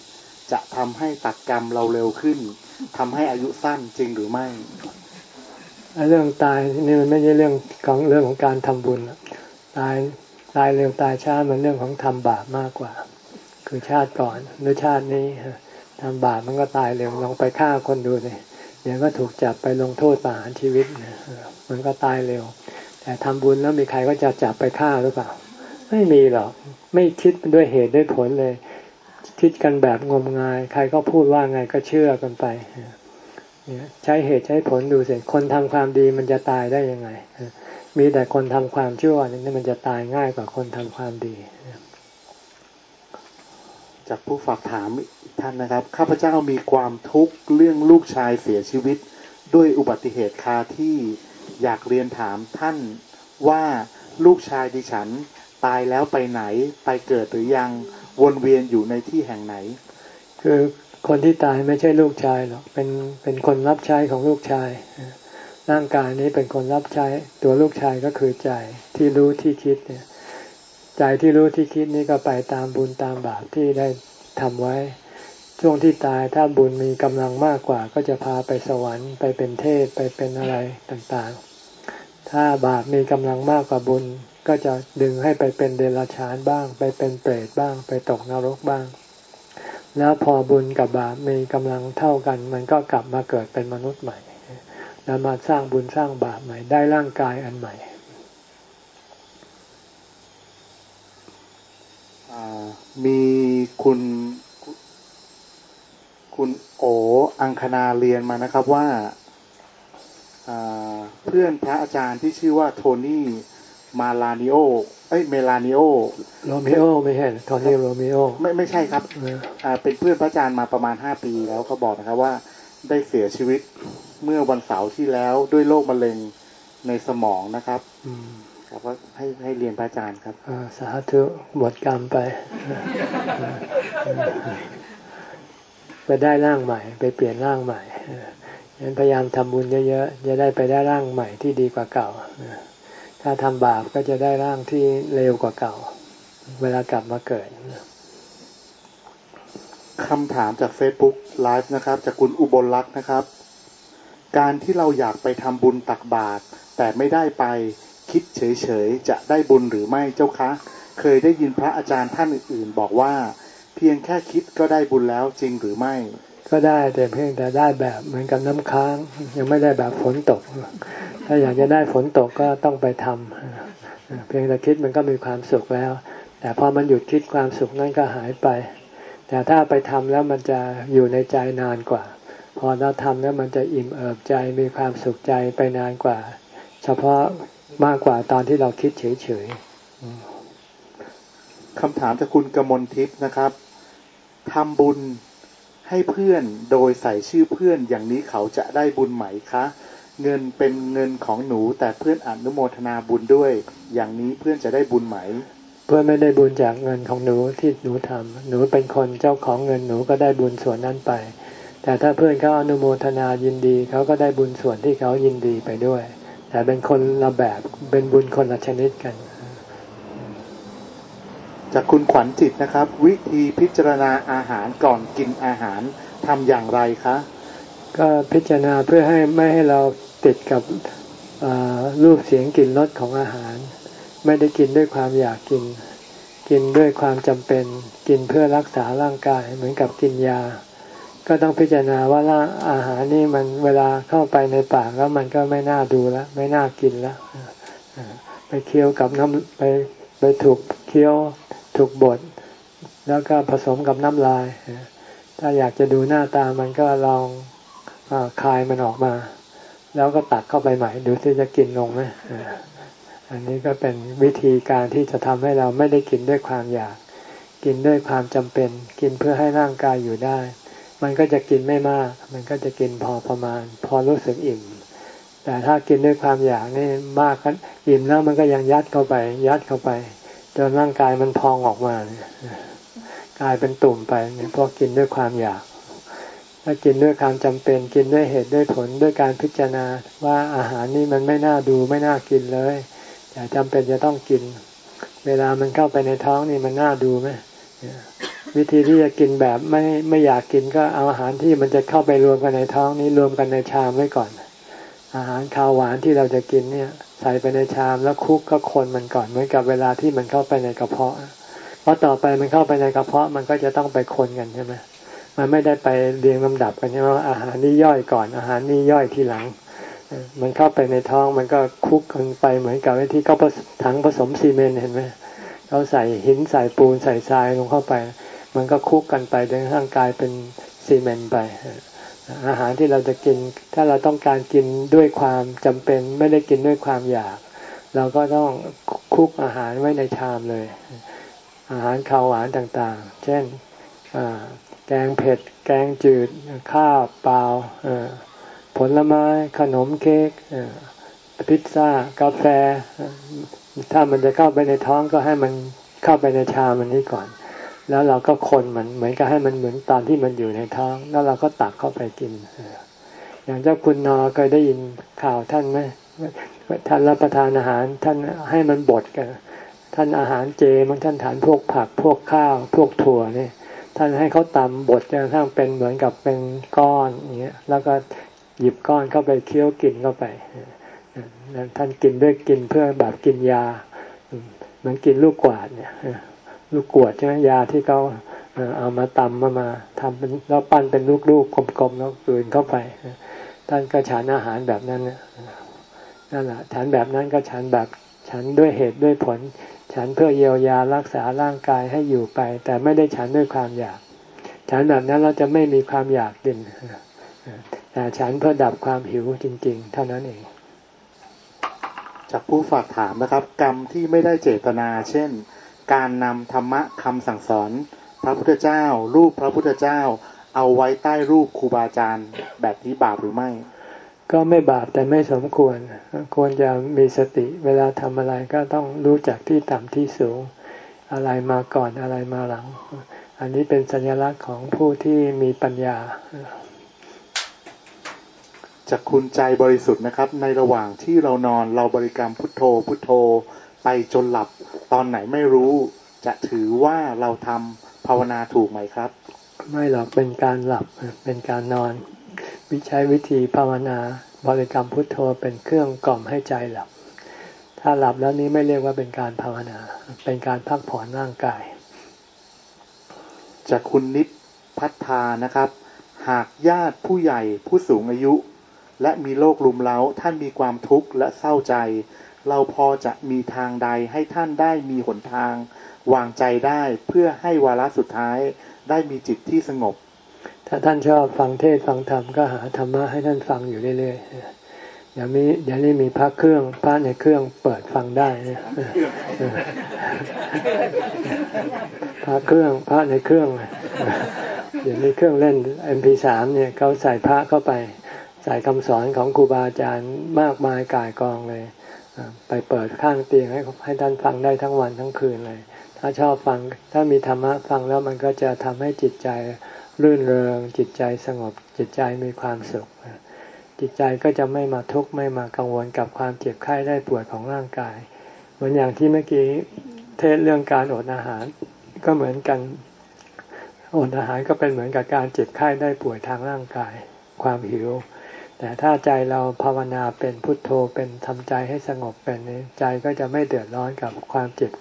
จะทำให้ตัดกรรมเราเร็วขึ้นทำให้อายุสั้นจริงหรือไม่ เรื่องตายนี่มันไม่ใช่เรื่องของเรื่องของการทำบุญตายตายเร็วตายช้ามันเรื่องของทำบาปมากกว่า คือชาติก่อนหรือชาตินี้ทำบาปมันก็ตายเร็วลองไปฆ่าคนดูเลยเดี๋ยวก็ถูกจับไปลงโทษประหารชีวิตมันก็ตายเร็ว แต่ทำบุญแล้วมีใครก็จะจับไปฆ่าหรือเปล่า ไม่มีหรอกไม่คิดด้วยเหตุด้วยผลเลย คิดกันแบบงมงาย ใครก็พูดว่าไงก็เชื่อกันไป ใช้เหตุใช้ผลดูสิคนทำความดีมันจะตายได้ยังไง มีแต่คนทำความชั่วนี่มันจะตายง่ายกว่าคนทำความดี จากผู้ฝากถามอีกท่านนะครับ ข้าพเจ้ามีความทุกข์เรื่องลูกชายเสียชีวิต ด้วยอุบัติเหตุคาที่อยากเรียนถามท่านว่าลูกชายดิฉันตายแล้วไปไหนไปเกิดหรือยังวนเวียนอยู่ในที่แห่งไหน คือ คนที่ตายไม่ใช่ลูกชายหรอกเป็นเป็นคนรับใช้ของลูกชายร่างกายนี้เป็นคนรับใช้ตัวลูกชายก็คือใจที่รู้ที่คิดเนี่ยใจที่รู้ที่คิดนี้ก็ไปตามบุญตามบาปที่ได้ทำไว้ ช่วงที่ตายถ้าบุญมีกำลังมากกว่า ก็จะพาไปสวรรค์ไปเป็นเทพไปเป็นอะไรต่างๆ ถ้าบาปมีกำลังมากกว่าบุญ ก็จะดึงให้ไปเป็นเดรัจฉานบ้าง ไปเป็นเปรตบ้าง ไปตกนรกบ้าง แล้วพอบุญกับบาปมีกำลังเท่ากัน มันก็กลับมาเกิดเป็นมนุษย์ใหม่ แล้วมาสร้างบุญสร้างบาปใหม่ได้ร่างกายอันใหม่มีคุณคุณโออังคณาเรียนมานะครับว่าเพื่อนพระอาจารย์ที่ชื่อว่าโทนี่มาลานิโอเอ้ยเมลานิโอโรมิโอไม่ใช่ตอนนี้โรมิโอไม่ไม่ใช่ครับอ่าเป็นเพื่อนพระอาจารย์มาประมาณห้าปีแล้วเขาบอกนะครับว่าได้เสียชีวิตเมื่อวันเสาร์ที่แล้วด้วยโรคมะเร็งในสมองนะครับ อืมครับว่าให้ให้เรียนพระอาจารย์ครับสาธุบทกรรมไป ไปได้ร่างใหม่ ไปเปลี่ยนร่างใหม่งั้นพยายามทำบุญเยอะๆจะได้ไปได้ร่างใหม่ที่ดีกว่าเก่า ถ้าทำบาปก็จะได้ร่างที่เร็วกว่าเก่า เวลากลับมาเกิดคำถามจาก Facebook ไลฟ์นะครับ จากคุณอุบลรักษ์นะครับ การที่เราอยากไปทำบุญตักบาตรแต่ไม่ได้ไปคิดเฉยๆ จะได้บุญหรือไม่เจ้าคะ เคยได้ยินพระอาจารย์ท่านอื่นๆ บอกว่า เพียงแค่คิดก็ได้บุญแล้วจริงหรือไม่ ก็ได้แต่เพียงแต่ได้แบบเหมือนกับน้ำค้าง ยังไม่ได้แบบฝนตก ถ้าอยากจะได้ฝนตกก็ต้องไปทำเพียงแต่คิดมันก็มีความสุขแล้ว แต่พอมันหยุดคิดความสุขนั่นก็หายไป แต่ถ้าไปทำแล้วมันจะอยู่ในใจนานกว่า พอเราทำแล้วมันจะอิ่มเอิบใจมีความสุขใจไปนานกว่า เฉพาะมากกว่าตอนที่เราคิดเฉยๆคำถามจากคุณกมลทิพย์นะครับทำบุญ ให้เพื่อนโดยใส่ชื่อเพื่อนอย่างนี้เขาจะได้บุญไหมคะ เงินเป็นเงินของหนูแต่เพื่อนอนุโมทนาบุญด้วย อย่างนี้เพื่อนจะได้บุญไหม เพื่อนไม่ได้บุญจากเงินของหนูที่หนูทำหนูเป็นคนเจ้าของเงินหนูก็ได้บุญส่วนนั้นไป แต่ถ้าเพื่อนเขาอนุโมทนายินดีเขาก็ได้บุญส่วนที่เขายินดีไปด้วย แต่เป็นคนละแบบเป็นบุญคนละชนิดกัน จากคุณขวัญจิตนะครับ วิธีพิจารณาอาหารก่อนกินอาหารทำอย่างไรคะก็พิจารณาเพื่อให้ไม่ให้เราติดกับรูปเสียงกลิ่นรสของอาหาร ไม่ได้กินด้วยความอยากกิน กินด้วยความจำเป็นกินเพื่อรักษาร่างกายเหมือนกับกินยา ก็ต้องพิจารณาว่าร่างอาหารนี่มันเวลาเข้าไปในปากแล้วมันก็ไม่น่าดูแล้วไม่น่ากินแล้วไปเคี้ยวกับน้ำไปไปถูกเคี้ยว ถูกบดแล้วก็ผสมกับน้ำลาย ถ้าอยากจะดูหน้าตามันก็ลองอคายมันออกมา แล้วก็ตักเข้าไปใหม่ ดูซิจะกินลงไหมอันนี้ก็เป็นวิธีการที่จะทำให้เราไม่ได้กินด้วยความอยาก กินด้วยความจำเป็น กินเพื่อให้ร่างกายอยู่ได้ มันก็จะกินไม่มาก มันก็จะกินพอประมาณ พอรู้สึกอิ่ม แต่ถ้ากินด้วยความอยากนี่มากอิ่มแล้วมันก็ยังยัดเข้าไป ยัดเข้าไป จนร่างกายมันพองออกมาเนี่ยกลายเป็นตุ่มไปเนี่ยเพราะกินด้วยความอยาก ถ้ากินด้วยความจำเป็น กินด้วยเหตุด้วยผลด้วยการพิจารณาว่าอาหารนี่มันไม่น่าดูไม่น่ากินเลย แต่จำเป็นจะต้องกิน เวลามันเข้าไปในท้องนี่มันน่าดูไหมวิธีที่จะกินแบบไม่ไม่อยากกินก็เอาอาหารที่มันจะเข้าไปรวมกันในท้องนี้รวมกันในชามไว้ก่อน อาหารข้าวหวานที่เราจะกินเนี่ย ใส่ไปในชามแล้วคุกก็คนมันก่อนเหมือนกับเวลาที่มันเข้าไปในกระเพาะ เพราะต่อไปมันเข้าไปในกระเพาะมันก็จะต้องไปคนกันใช่ไหมมันไม่ได้ไปเรียงลำดับกันใช่ไหมว่าอาหารนี้ย่อยก่อนอาหารนี้ย่อยทีหลัง มันเข้าไปในท้องมันก็คุกกันไปเหมือนกับที่เขาถังผสมซีเมนต์เห็นไหมเขาใส่หินใส่ปูนใส่ทรายลงเข้าไป มันก็คุกกันไปจนร่างกายเป็นซีเมนต์ไป อาหารที่เราจะกิน ถ้าเราต้องการกินด้วยความจำเป็น ไม่ได้กินด้วยความอยาก เราก็ต้องคุกอาหารไว้ในชามเลย อาหารข้าวหวานต่างๆ เช่นแกงเผ็ด แกงจืด ข้าวเปล่าผลไม้ ขนมเค้กพิซซ่า กาแฟ ถ้ามันจะเข้าไปในท้องก็ให้มันเข้าไปในชามันนี้ก่อน แล้วเราก็คนมันเหมือนกับให้มันเหมือนตอนที่มันอยู่ในท้องแล้วเราก็ตักเข้าไปกิน อย่างเจ้าคุณนอเคยได้ยินข่าวท่านไหมท่านรับประทานอาหารท่านให้มันบดกันท่านอาหารเจมันท่านทานพวกผักพวกข้าว พวกถั่วเนี่ย ท่านให้เขาตำบดจนกระทั่งเป็นเหมือนกับเป็นก้อนอย่างเงี้ยแล้วก็หยิบก้อนเข้าไปเคี้ยวกินเข้าไปท่านกินด้วยกินเพื่อแบบกินยา เหมือนกินลูกกวาดเนี่ย ลูกกวดใช่ไหมยาที่เขาเอามาตำมามาทำเป็นแล้วปั้นเป็นลูกๆกลมๆแล้วกลืนเข้าไปท่านก็ฉันอาหารแบบนั้นนั่นแหละฉันแบบนั้นก็ฉันแบบฉันด้วยเหตุด้วยผล ฉันเพื่อเยียวยารักษาร่างกายให้อยู่ไป แต่ไม่ได้ฉันด้วยความอยาก ฉันแบบนั้นเราจะไม่มีความอยากกินแต่ฉันเพื่อดับความหิวจริง ๆ เท่านั้นเอง จากผู้ฝากถามนะครับ กรรมที่ไม่ได้เจตนา เช่น การนำธรรมะคำสั่งสอน พระพุทธเจ้า รูปพระพุทธเจ้า เอาไว้ใต้รูปครูบาอาจารย์ แบบนี้บาปหรือไม่ ก็ไม่บาปแต่ไม่สมควร ควรจะมีสติเวลาทำอะไรก็ต้องรู้จักที่ต่ำที่สูง อะไรมาก่อนอะไรมาหลัง อันนี้เป็นสัญลักษณ์ของผู้ที่มีปัญญาจากคุณใจบริสุทธิ์นะครับ ในระหว่างที่เรานอนเราบริกรรมพุทโธพุทโธ ไปจนหลับตอนไหนไม่รู้ จะถือว่าเราทำภาวนาถูกไหมครับ ไม่หรอกเป็นการหลับเป็นการนอน วิใช้วิธีภาวนาบริกรรมพุทโธเป็นเครื่องกล่อมให้ใจหลับ ถ้าหลับแล้วนี้ไม่เรียกว่าเป็นการภาวนา เป็นการพักผ่อนร่างกาย จากคุณนิดพัฒานะครับ หากญาติผู้ใหญ่ผู้สูงอายุ และมีโรคลุมเล้าท่านมีความทุกข์และเศร้าใจ เราพอจะมีทางใดให้ท่านได้มีหนทาง วางใจได้เพื่อให้วาระสุดท้ายได้มีจิตที่สงบ ถ้าท่านชอบฟังเทศฟังธรรมก็หาธรรมะให้ท่านฟังอยู่เรื่อยๆอย่ามีอย่านี้มีพระเครื่องพระในเครื่องเปิดฟังได้พระเครื่องพระในเครื่องเดี๋ยวมีเครื่องเล่น MP3 เนี่ยเขาใส่พระเข้าไป ใส่คำสอนของครูบาอาจารย์มากมายกายกองเลย ไปเปิดข้างเตียงให้ให้ท่านฟังได้ทั้งวันทั้งคืนเลย ถ้าชอบฟังถ้ามีธรรมะฟังแล้วมันก็จะทำให้จิตใจรื่นเริง จิตใจสงบ จิตใจมีความสุข จิตใจก็จะไม่มาทุกข์ไม่มากังวลกับความเจ็บไข้ได้ป่วยของร่างกาย เหมือนอย่างที่เมื่อกี้เทศเรื่องการอดอาหาร ก็เหมือนกันอดอาหารก็เป็นเหมือนกับการเจ็บไข้ได้ป่วยทางร่างกาย ความหิว แต่ถ้าใจเราภาวนาเป็นพุทโธเป็นทำใจให้สงบเป็นใจก็จะไม่เดือดร้อนกับความเจ็บ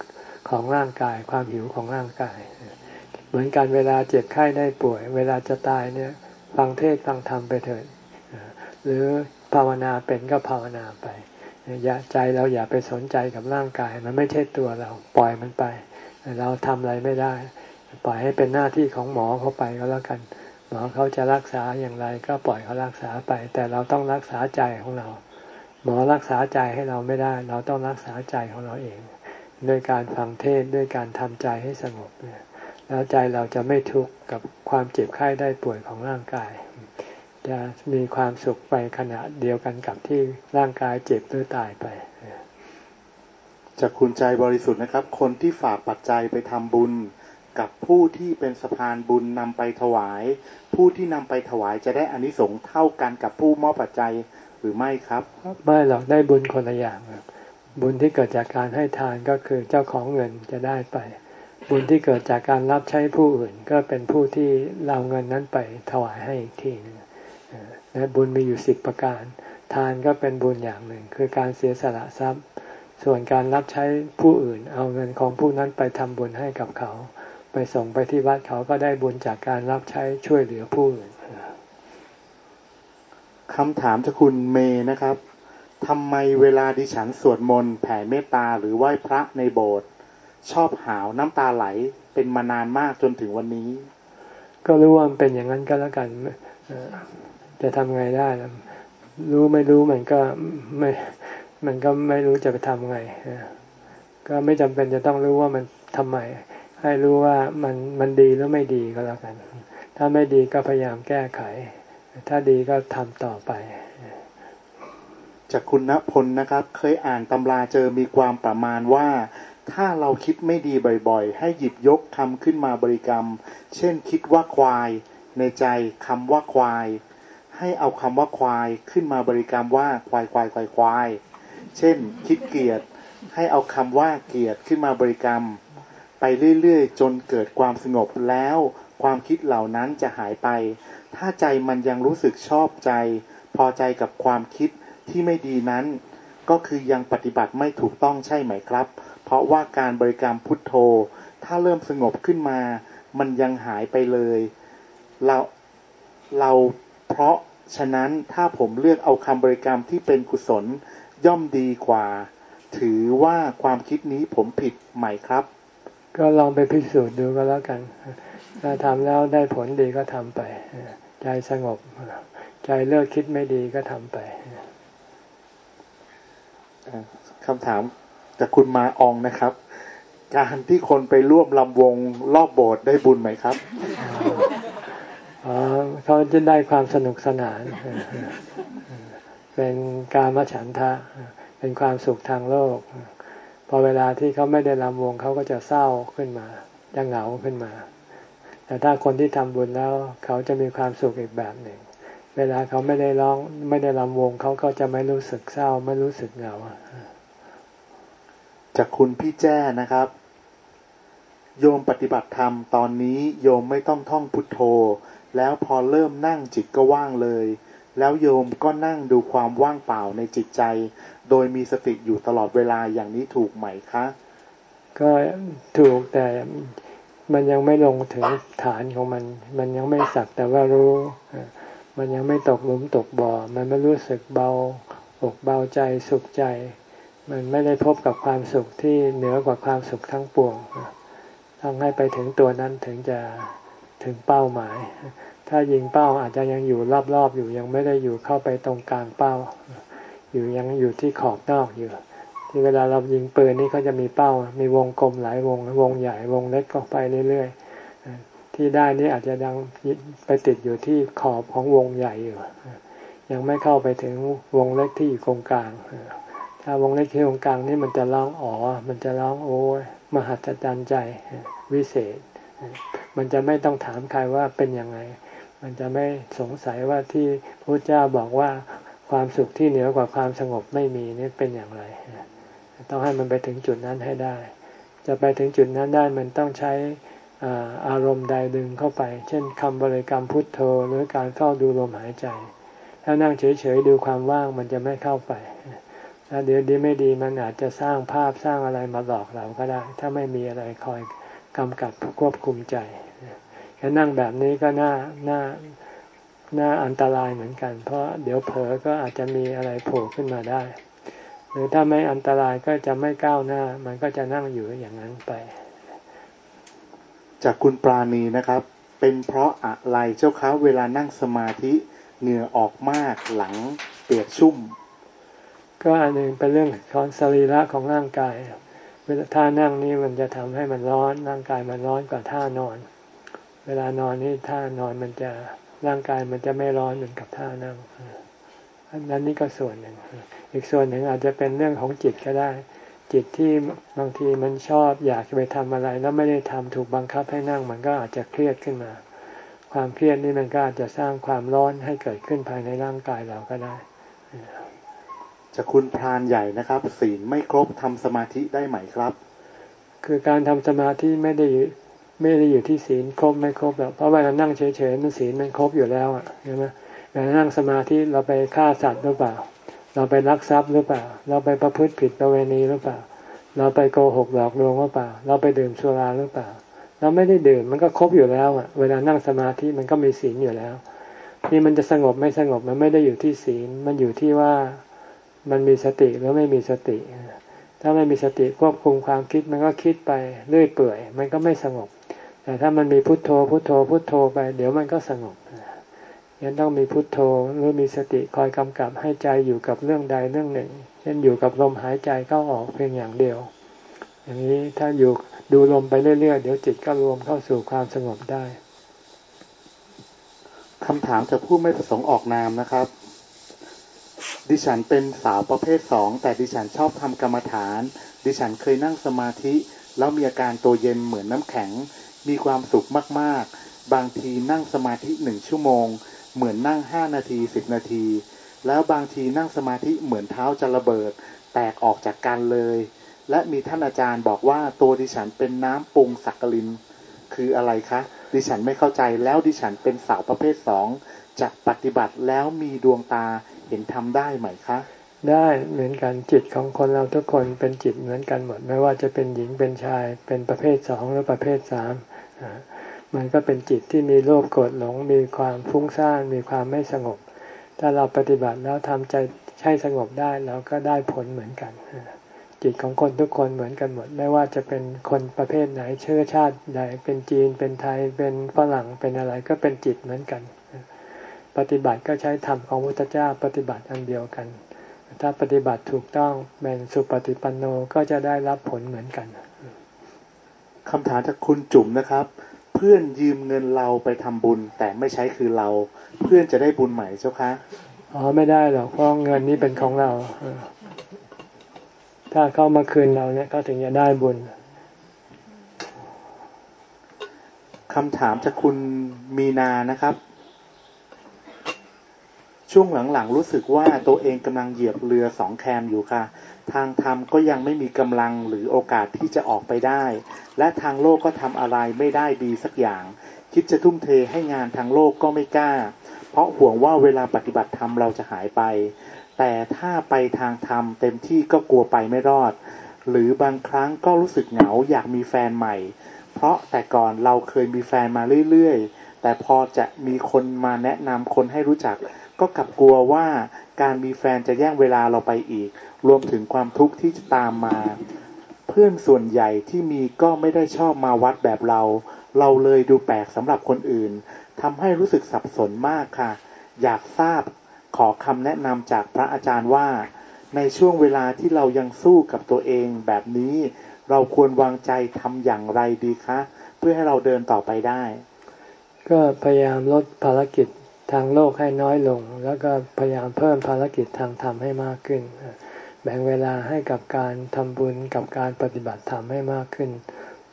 ของร่างกาย ความหิวของร่างกาย เหมือนกันเวลาเจ็บไข้ได้ป่วย เวลาจะตายเนี่ย ฟังเทศฟังธรรมไปเถิดหรือภาวนาเป็นก็ภาวนาไปอย่าใจเราอย่าไปสนใจกับร่างกาย มันไม่ใช่ตัวเราปล่อยมันไป เราทำอะไรไม่ได้ ปล่อยให้เป็นหน้าที่ของหมอเขาไปก็แล้วกัน มอเขาจะรักษาอย่างไรก็ปล่อยเขารักษาไป แต่เราต้องรักษาใจของเรา หมอรักษาใจให้เราไม่ได้ เราต้องรักษาใจของเราเอง ด้วยการฟังเทศด้วยการทำใจให้สงบแล้วใจเราจะไม่ทุกข์กับความเจ็บไข้ได้ป่วยของร่างกาย จะมีความสุขไปขณะเดียวกันกับที่ร่างกายเจ็บหรือตายไปจากคุณใจบริสุทธิ์นะครับ คนที่ฝากปัจจัยไปทำบุญ กับผู้ที่เป็นสะพานบุญนำไปถวาย ผู้ที่นำไปถวายจะได้อานิสงส์เท่ากันกับผู้มอบปัจจัยหรือไม่ครับ ไม่หรอกได้บุญคนละอย่างบุญที่เกิดจากการให้ทานก็คือเจ้าของเงินจะได้ไป บุญที่เกิดจากการรับใช้ผู้อื่น ก็เป็นผู้ที่เราเงินนั้นไปถวายให้อีกทีนึงนะบุญมีอยู่สิบประการ ทานก็เป็นบุญอย่างหนึ่ง คือการเสียสละทรัพย์ ส่วนการรับใช้ผู้อื่น เอาเงินของผู้นั้นไปทำบุญให้กับเขา ไปส่งไปที่วัดเขาก็ได้บุญจากการรับใช้ช่วยเหลือผู้อื่นคำถามจากคุณเมย์นะครับทำไมเวลาดิฉันสวดมนต์แผ่เมตตาหรือไหว้พระในโบสถ์ชอบหาวน้ำตาไหลเป็นมานานมากจนถึงวันนี้ ก็รู้ว่ามันเป็นอย่างนั้นก็แล้วกันจะทำไงได้รู้ไม่รู้มันก็ไม่ มันก็ไม่รู้จะไปทำไงก็ไม่จำเป็นจะต้องรู้ว่ามันทำไม ให้รู้ว่ามันมันดีหรือไม่ดีก็แล้วกัน ถ้าไม่ดีก็พยายามแก้ไข ถ้าดีก็ทำต่อไป จากคุณณพลนะครับ เคยอ่านตำราเจอมีความประมาณว่า ถ้าเราคิดไม่ดีบ่อยๆ ให้หยิบยกคำขึ้นมาบริกรรม เช่นคิดว่าควาย ในใจคำว่าควาย ให้เอาคำว่าควายขึ้นมาบริกรรมว่าควายควายควายควาย เช่น คิดเกียรติให้เอาคำว่าเกียรติขึ้นมาบริกรรม ไปเรื่อยๆ จนเกิดความสงบแล้ว ความคิดเหล่านั้นจะหายไป ถ้าใจมันยังรู้สึกชอบใจ พอใจกับความคิดที่ไม่ดีนั้น ก็คือยังปฏิบัติไม่ถูกต้องใช่ไหมครับ เพราะว่าการบริกรรมพุทโธ ถ้าเริ่มสงบขึ้นมา มันยังหายไปเลย เราเราเพราะฉะนั้นถ้าผมเลือกเอาคำบริกรรมที่เป็นกุศลย่อมดีกว่า ถือว่าความคิดนี้ผมผิดไหมครับ ก็ลองไปพิสูจน์ดูก็แล้วกัน ถ้าทำแล้วได้ผลดีก็ทำไป ใจสงบ ใจเลิกคิดไม่ดีก็ทำไปคำถามจากคุณมาอองนะครับ การที่คนไปร่วมลำวงรอบโบสถ์ได้บุญไหมครับเขาจะได้ความสนุกสนาน เป็นการมฉันทะ เป็นความสุขทางโลกพ อเวลาที่เขาไม่ได้ลำวงเขาก็จะเศร้าขึ้นมาจะเหงาขึ้นมา แต่ถ้าคนที่ทำบุญแล้วเขาจะมีความสุขอีกแบบหนึ่ง เวลาเขาไม่ได้ร้องไม่ได้รำวงเขาก็จะไม่รู้สึกเศร้าไม่รู้สึกเหงาจากคุณพี่แจ้นะครับ โยมปฏิบัติธรรมตอนนี้โยมไม่ต้องท่องพุทโธ แล้วพอเริ่มนั่งจิตก็ว่างเลย แล้วโยมก็นั่งดูความว่างเปล่าในจิตใจ โดยมีสติอยู่ตลอดเวลาอย่างนี้ถูกไหมคะ ก็ถูกแต่มันยังไม่ลงถึงฐานของมัน มันยังไม่สักแต่ว่ารู้ มันยังไม่ตกหลุมตกบ่อ มันไม่รู้สึกเบาอกเบาใจสุขใจ มันไม่ได้พบกับความสุขที่เหนือกว่าความสุขทั้งปวงต้องให้ไปถึงตัวนั้นถึงจะถึงเป้าหมาย ถ้ายิงเป้าอาจจะยังอยู่รอบๆอยู่ยังไม่ได้อยู่เข้าไปตรงกลางเป้า อยู่ยังอยู่ที่ขอบนอกอยู่ ที่เวลาเรายิงปืนนี่เขาจะมีเป้า มีวงกลมหลายวง วงใหญ่ วงเล็กก็ไปเรื่อยๆ ที่ได้นี่อาจจะดังไปติดอยู่ที่ขอบของวงใหญ่อยู่ ยังไม่เข้าไปถึงวงเล็กที่อยู่ตรงกลาง ถ้าวงเล็กที่ตรงกลางนี่มันจะร้องอ๋อ มันจะร้องโอ้ยมหัศจรรย์ใจวิเศษ มันจะไม่ต้องถามใครว่าเป็นยังไง มันจะไม่สงสัยว่าที่พระเจ้าบอกว่า ความสุขที่เหนือกว่าความสงบไม่มีนี่เป็นอย่างไร ต้องให้มันไปถึงจุดนั้นให้ได้ จะไปถึงจุดนั้นได้มันต้องใช้อารมณ์ใดดึงเข้าไป เช่นคำบริกรรมพุทโธหรือการเข้าดูลมหายใจ ถ้านั่งเฉยๆดูความว่างมันจะไม่เข้าไปถ้าเดี๋ยวดีไม่ดีมันอาจจะสร้างภาพสร้างอะไรมาหลอกเราก็ได้ ถ้าไม่มีอะไรคอยกำกับควบคุมใจแค่นั่งแบบนี้ก็น่าน่า น่าอันตรายเหมือนกัน เพราะเดี๋ยวเผลอก็อาจจะมีอะไรโผล่ขึ้นมาได้ หรือถ้าไม่อันตรายก็จะไม่ก้าวหน้า มันก็จะนั่งอยู่อย่างนั้นไป จากคุณปราณีนะครับ เป็นเพราะอะไรเจ้าคะเวลานั่งสมาธิเหงื่อออกมากหลังเปียกชุ่ม ก็อันหนึ่งเป็นเรื่องของสรีระของร่างกายเวลาท่านั่งนี้มันจะทำให้มันร้อนร่างกายมันร้อนกว่าท่านอน เวลานอนนี่ท่านอนมันจะ ร่างกายมันจะไม่ร้อนเหมือนกับท่านั่งอันนั้นนี่ก็ส่วนหนึ่ง อีกส่วนหนึ่งอาจจะเป็นเรื่องของจิตก็ได้ จิตที่บางทีมันชอบอยากจะไปทำอะไร แล้วไม่ได้ทำถูกบังคับให้นั่ง มันก็อาจจะเครียดขึ้นมา ความเครียดนี่มันก็อาจจะสร้างความร้อนให้เกิดขึ้นภายในร่างกายเราก็ได้จะคุณพรานใหญ่นะครับ ศีลไม่ครบทำสมาธิได้ไหมครับ คือการทำสมาธิไม่ได้ ไม่ได้อยู่ที่ศีลครบไม่ครบหรอกเพราะเวลานั่งเฉยๆมันศีลมันครบอยู่แล้วอะใช่ไหมเวลานั่งสมาธิเราไปฆ่าสัตว์หรือเปล่า เราไปลักทรัพย์หรือเปล่า เราไปประพฤติผิดประเวณีหรือเปล่า เราไปโกหกหลอกลวงหรือเปล่า เราไปดื่มสุราหรือเปล่า เราไม่ได้ดื่มมันก็ครบอยู่แล้วอะ เวลานั่งสมาธิมันก็มีศีลอยู่แล้วนี่มันจะสงบไม่สงบมันไม่ได้อยู่ที่ศีลมันอยู่ที่ว่ามันมีสติหรือไม่มีสติ ถ้าไม่มีสติควบคุมความคิดมันก็คิดไปเรื่อยเปื่อย มันก็ไม่สงบ แต่ถ้ามันมีพุทโธพุทโธพุทโธไป เดี๋ยวมันก็สงบยังต้องมีพุทโธหรือมีสติคอยกำกับให้ใจอยู่กับเรื่องใดเรื่องหนึ่ง เช่นอยู่กับลมหายใจเข้าออกเพียงอย่างเดียว อย่างนี้ถ้าอยู่ดูลมไปเรื่อยๆ เดี๋ยวจิตก็รวมเข้าสู่ความสงบได้คำถามจากผู้ไม่ประสงค์ออกนามนะครับ ดิฉันเป็นสาวประเภทสองแต่ดิฉันชอบทำกรรมฐาน ดิฉันเคยนั่งสมาธิ แล้วมีอาการตัวเย็นเหมือนน้ำแข็ง มีความสุขมาก ๆ บางทีนั่งสมาธิหนึ่งชั่วโมง เหมือนนั่งห้านาทีสิบนาที แล้วบางทีนั่งสมาธิเหมือนเท้าจะระเบิด แตกออกจากกันเลย และมีท่านอาจารย์บอกว่าตัวดิฉันเป็นน้ำปรุงสักกลิน คืออะไรคะ ดิฉันไม่เข้าใจแล้วดิฉันเป็นสาวประเภทสองจะปฏิบัติแล้วมีดวงตาเห็นทำได้ไหมคะได้เหมือนกันจิตของคนเราทุกคนเป็นจิตเหมือนกันหมด ไม่ว่าจะเป็นหญิงเป็นชายเป็นประเภทสองหรือประเภทสาม มันก็เป็นจิตที่มีโลภโกรธหลง มีความฟุ้งซ่าน มีความไม่สงบ ถ้าเราปฏิบัติแล้วทำใจให้สงบได้เราก็ได้ผลเหมือนกัน จิตของคนทุกคนเหมือนกันหมด ไม่ว่าจะเป็นคนประเภทไหนเชื้อชาติใด เป็นจีน เป็นไทย เป็นฝรั่ง เป็นอะไรก็เป็นจิตเหมือนกัน ปฏิบัติก็ใช้ธรรมของพุทธเจ้าปฏิบัติอันเดียวกัน ถ้าปฏิบัติถูกต้องเป็นสุปฏิปันโนก็จะได้รับผลเหมือนกัน คำถามจากคุณจุ๋มนะครับ เพื่อนยืมเงินเราไปทำบุญ แต่ไม่ใช้คือเรา เพื่อนจะได้บุญไหมเจ้าคะอ๋อไม่ได้หรอกเพราะเงินนี้เป็นของเราถ้าเข้ามาคืนเราเนี่ยก็ถึงจะได้บุญคำถามจากคุณมีนานะครับ ช่วงหลังๆรู้สึกว่าตัวเองกำลังเหยียบเรือสองแคมอยู่ค่ะ ทางธรรมก็ยังไม่มีกำลังหรือโอกาสที่จะออกไปได้ และทางโลกก็ทำอะไรไม่ได้ดีสักอย่าง คิดจะทุ่มเทให้งานทางโลกก็ไม่กล้า เพราะห่วงว่าเวลาปฏิบัติธรรมเราจะหายไป แต่ถ้าไปทางธรรมเต็มที่ก็กลัวไปไม่รอด หรือบางครั้งก็รู้สึกเหงาอยากมีแฟนใหม่ เพราะแต่ก่อนเราเคยมีแฟนมาเรื่อยๆ แต่พอจะมีคนมาแนะนำคนให้รู้จัก ก็กลับกลัวว่า การมีแฟนจะแย่งเวลาเราไปอีก รวมถึงความทุกข์ที่จะตามมา เพื่อนส่วนใหญ่ที่มีก็ไม่ได้ชอบมาวัดแบบเรา เราเลยดูแปลกสำหรับคนอื่นทำให้รู้สึกสับสนมากค่ะ อยากทราบขอคำแนะนำจากพระอาจารย์ว่า ในช่วงเวลาที่เรายังสู้กับตัวเองแบบนี้ เราควรวางใจทำอย่างไรดีคะ เพื่อให้เราเดินต่อไปได้ ก็พยายามลดภารกิจ ทางโลกให้น้อยลง แล้วก็พยายามเพิ่มภารกิจทางธรรมให้มากขึ้น แบ่งเวลาให้กับการทำบุญกับการปฏิบัติธรรมให้มากขึ้น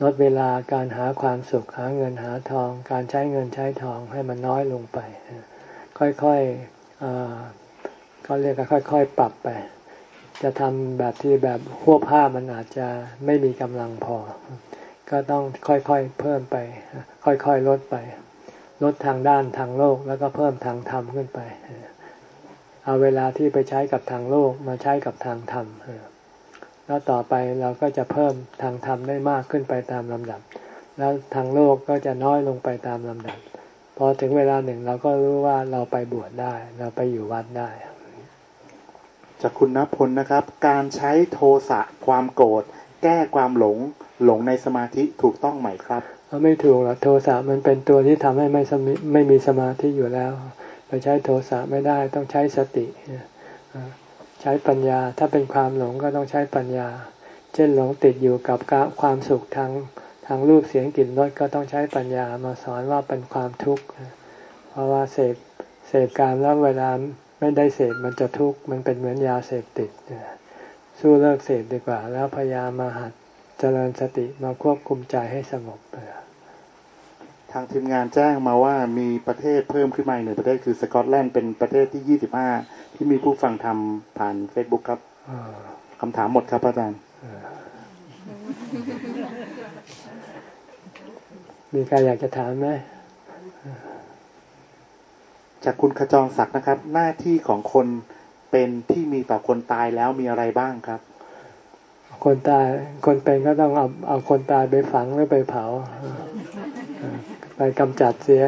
ลดเวลาการหาความสุขหาเงินหาทอง การใช้เงินใช้ทองให้มันน้อยลงไป ค่อยๆก็เรียกค่อย ๆ ปรับไป จะทำแบบที่แบบหัวผ้ามันอาจจะไม่มีกำลังพอ ก็ต้องค่อยๆเพิ่มไป ค่อยๆลดไป ลดทางด้านทางโลกแล้วก็เพิ่มทางธรรมขึ้นไป เอาเวลาที่ไปใช้กับทางโลกมาใช้กับทางธรรมแล้วต่อไปเราก็จะเพิ่มทางธรรมได้มากขึ้นไปตามลำดับ แล้วทางโลกก็จะน้อยลงไปตามลำดับพอถึงเวลาหนึ่งเราก็รู้ว่าเราไปบวชได้ เราไปอยู่วัดได้จากคุณนพลนะครับ การใช้โทสะความโกรธแก้ความหลงหลงในสมาธิถูกต้องไหมครับ ไม่ถูกหรอกโทสะมันเป็นตัวที่ทำให้ไม่ไม่มีสมาธิอยู่แล้วไปใช้โทสะไม่ได้ต้องใช้สติใช้ปัญญาถ้าเป็นความหลงก็ต้องใช้ปัญญา เช่นหลงติดอยู่กับความสุขทางทางรูปเสียงกลิ่นรสก็ต้องใช้ปัญญามาสอนว่าเป็นความทุกข์เพราะว่าเสพเสพการแล้วเวลาไม่ได้เสพมันจะทุกข์มันเป็นเหมือนยาเสพติดสู้เลิกเสพดีกว่า แล้วพยายามมาหัด เจริญสติมาควบคุมใจให้สงบทางทีมงานแจ้งมาว่ามีประเทศเพิ่มขึ้นมาหนึ่งประเทศคือสกอตแลนด์เป็นประเทศที่ยี่สิบห้าที่มีผู้ฟังทำผ่านเฟซบุ๊กครับคำถามหมดครับอาจารย์มีใครอยากจะถามไหมจากคุณขจรศักดิ์นะครับ หน้าที่ของคนเป็นที่มีต่อคนตายแล้วมีอะไรบ้างครับ คนตายคนเป็นก็ต้องเอาเอาคนตายไปฝังหรือไปเผา ไปกำจัดเสีย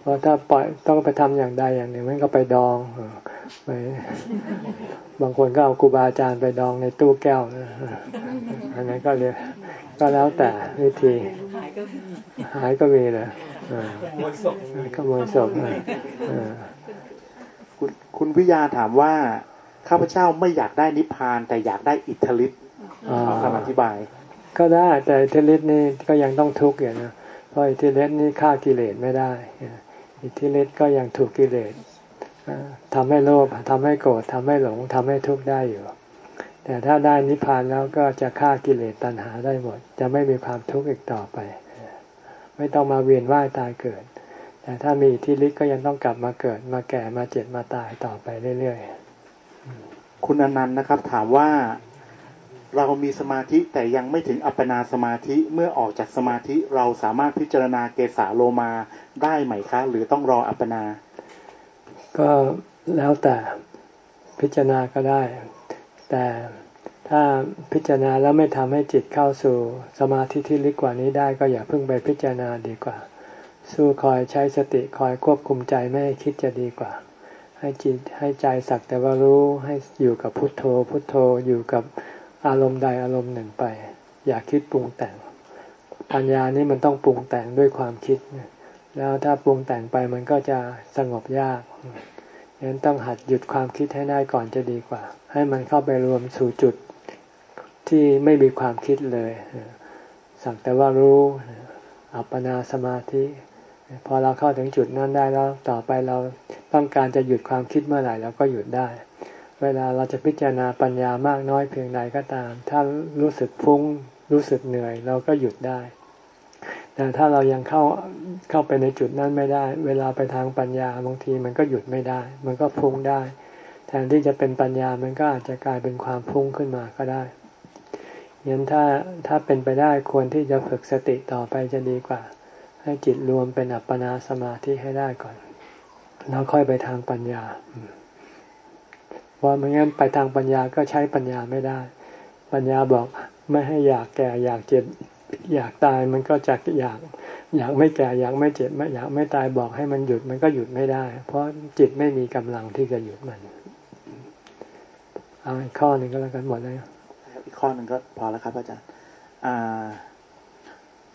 เพราะถ้าปล่อยต้องไปทำอย่างใดอย่างหนึ่งมันก็ไปดองไปบางคนก็เอาครูบาอาจารย์ไปดองในตู้แก้วอันนั้นก็เรียกก็แล้วแต่วิธีหายก็มีเลยขโมยศพคุณคุณวิยาถามว่าข้าพเจ้าไม่อยากได้นิพพานแต่อยากได้อิทธิฤทธิ ขอคำอธิบาย ก็ได้แต่อิทธิฤทธิ์นี่ก็ยังต้องทุกข์อยู่นะเพราะอิทธิฤทธิ์นี่ฆ่ากิเลสไม่ได้ อิทธิฤทธิ์ก็ยังถูกกิเลสทำให้โลภทำให้โกรธทำให้หลงทำให้ทุกข์ได้อยู่ แต่ถ้าได้นิพพานแล้วก็จะฆ่ากิเลสตัณหาได้หมด จะไม่มีความทุกข์อีกต่อไป ไม่ต้องมาเวียนว่ายตายเกิด แต่ถ้ามีที่ลิกก็ยังต้องกลับมาเกิด มาแก่มาเจ็บมาตายต่อไปเรื่อยๆ คุณอนันต์นะครับถามว่า เรามีสมาธิแต่ยังไม่ถึงอัปปนาสมาธิเมื่อออกจากสมาธิเราสามารถพิจารณาเกสาโลมาได้ไหมคะ หรือต้องรออัปปนา ก็แล้วแต่พิจารณาก็ได้ แต่ถ้าพิจารณาแล้วไม่ทำให้จิตเข้าสู่สมาธิที่ลึกกว่านี้ได้ก็อย่าเพิ่งไปพิจารณาดีกว่า สู้คอยใช้สติคอยควบคุมใจไม่ให้คิดจะดีกว่า ให้จิตให้ใจสักแต่ว่ารู้ให้อยู่กับพุทโธ พุทโธอยู่กับ อารมณ์ใดอารมณ์หนึ่งไป อย่าคิดปรุงแต่ง ปัญญานี่มันต้องปรุงแต่งด้วยความคิด แล้วถ้าปรุงแต่งไปมันก็จะสงบยากฉะนั้นต้องหัดหยุดความคิดให้ได้ก่อนจะดีกว่า ให้มันเข้าไปรวมสู่จุดที่ไม่มีความคิดเลยสักแต่ว่ารู้อัปปนาสมาธิ พอเราเข้าถึงจุดนั้นได้แล้วต่อไปเราต้องการจะหยุดความคิดเมื่อไหร่เราก็หยุดได้ เวลาเราจะพิจารณาปัญญามากน้อยเพียงใดก็ตาม ถ้ารู้สึกฟุ้ง รู้สึกเหนื่อย เราก็หยุดได้ แต่ถ้าเรายังเข้าเข้าไปในจุดนั้นไม่ได้ เวลาไปทางปัญญาบางทีมันก็หยุดไม่ได้ มันก็ฟุ้งได้ แทนที่จะเป็นปัญญามันก็อาจจะกลายเป็นความฟุ้งขึ้นมาก็ได้ยันถ้าถ้าเป็นไปได้ควรที่จะฝึกสติต่อไปจะดีกว่า ให้จิตรวมเป็นอัปปนาสมาธิให้ได้ก่อน แล้วค่อยไปทางปัญญา พราะไม่งั้นไปทางปัญญาก็ใช้ปัญญาไม่ได้ ปัญญาบอกไม่ให้อยากแก่อยากเจ็บอยากตายมันก็จะอยาก อยากไม่แก่อยากไม่เจ็บไม่อยากไม่ตายบอกให้มันหยุดมันก็หยุดไม่ได้ เพราะจิตไม่มีกำลังที่จะหยุดมันเอาอีกข้อหนึ่งก็แล้วกันหมดเลยอีกข้อหนึ่งก็พอแล้วครับอาจารย์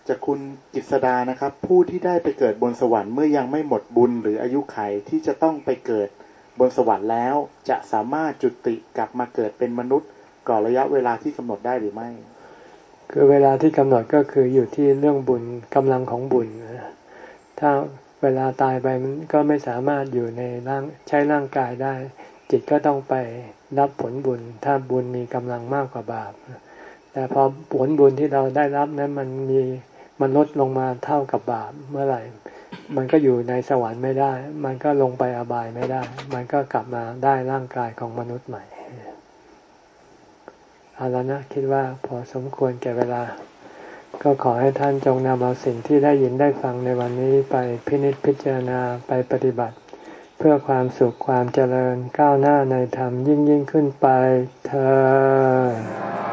จะคุณกิษดานะครับ ผู้ที่ได้ไปเกิดบนสวรรค์เมื่อยังไม่หมดบุญหรืออายุไขที่จะต้องไปเกิด บนสวรรค์แล้วจะสามารถจุติกลับมาเกิดเป็นมนุษย์ก่อนระยะเวลาที่กำหนดได้หรือไม่ คือเวลาที่กำหนดก็คืออยู่ที่เรื่องบุญกำลังของบุญถ้าเวลาตายไปมันก็ไม่สามารถอยู่ในร่างใช้ร่างกายได้ จิตก็ต้องไปรับผลบุญ ถ้าบุญมีกำลังมากกว่าบาปแต่พอผลบุญที่เราได้รับนั้นมันมีมันลดลงมาเท่ากับบาปเมื่อไหร่ มันก็อยู่ในสวรรค์ไม่ได้ มันก็ลงไปอบายไม่ได้ มันก็กลับมาได้ร่างกายของมนุษย์ใหม่ เอาแล้วนะ คิดว่าพอสมควรแก่เวลา ก็ขอให้ท่านจงนำเอาสิ่งที่ได้ยินได้ฟังในวันนี้ไปพินิจพิจารณาไปปฏิบัติ เพื่อความสุขความเจริญก้าวหน้าในธรรมยิ่งยิ่งขึ้นไปเธอ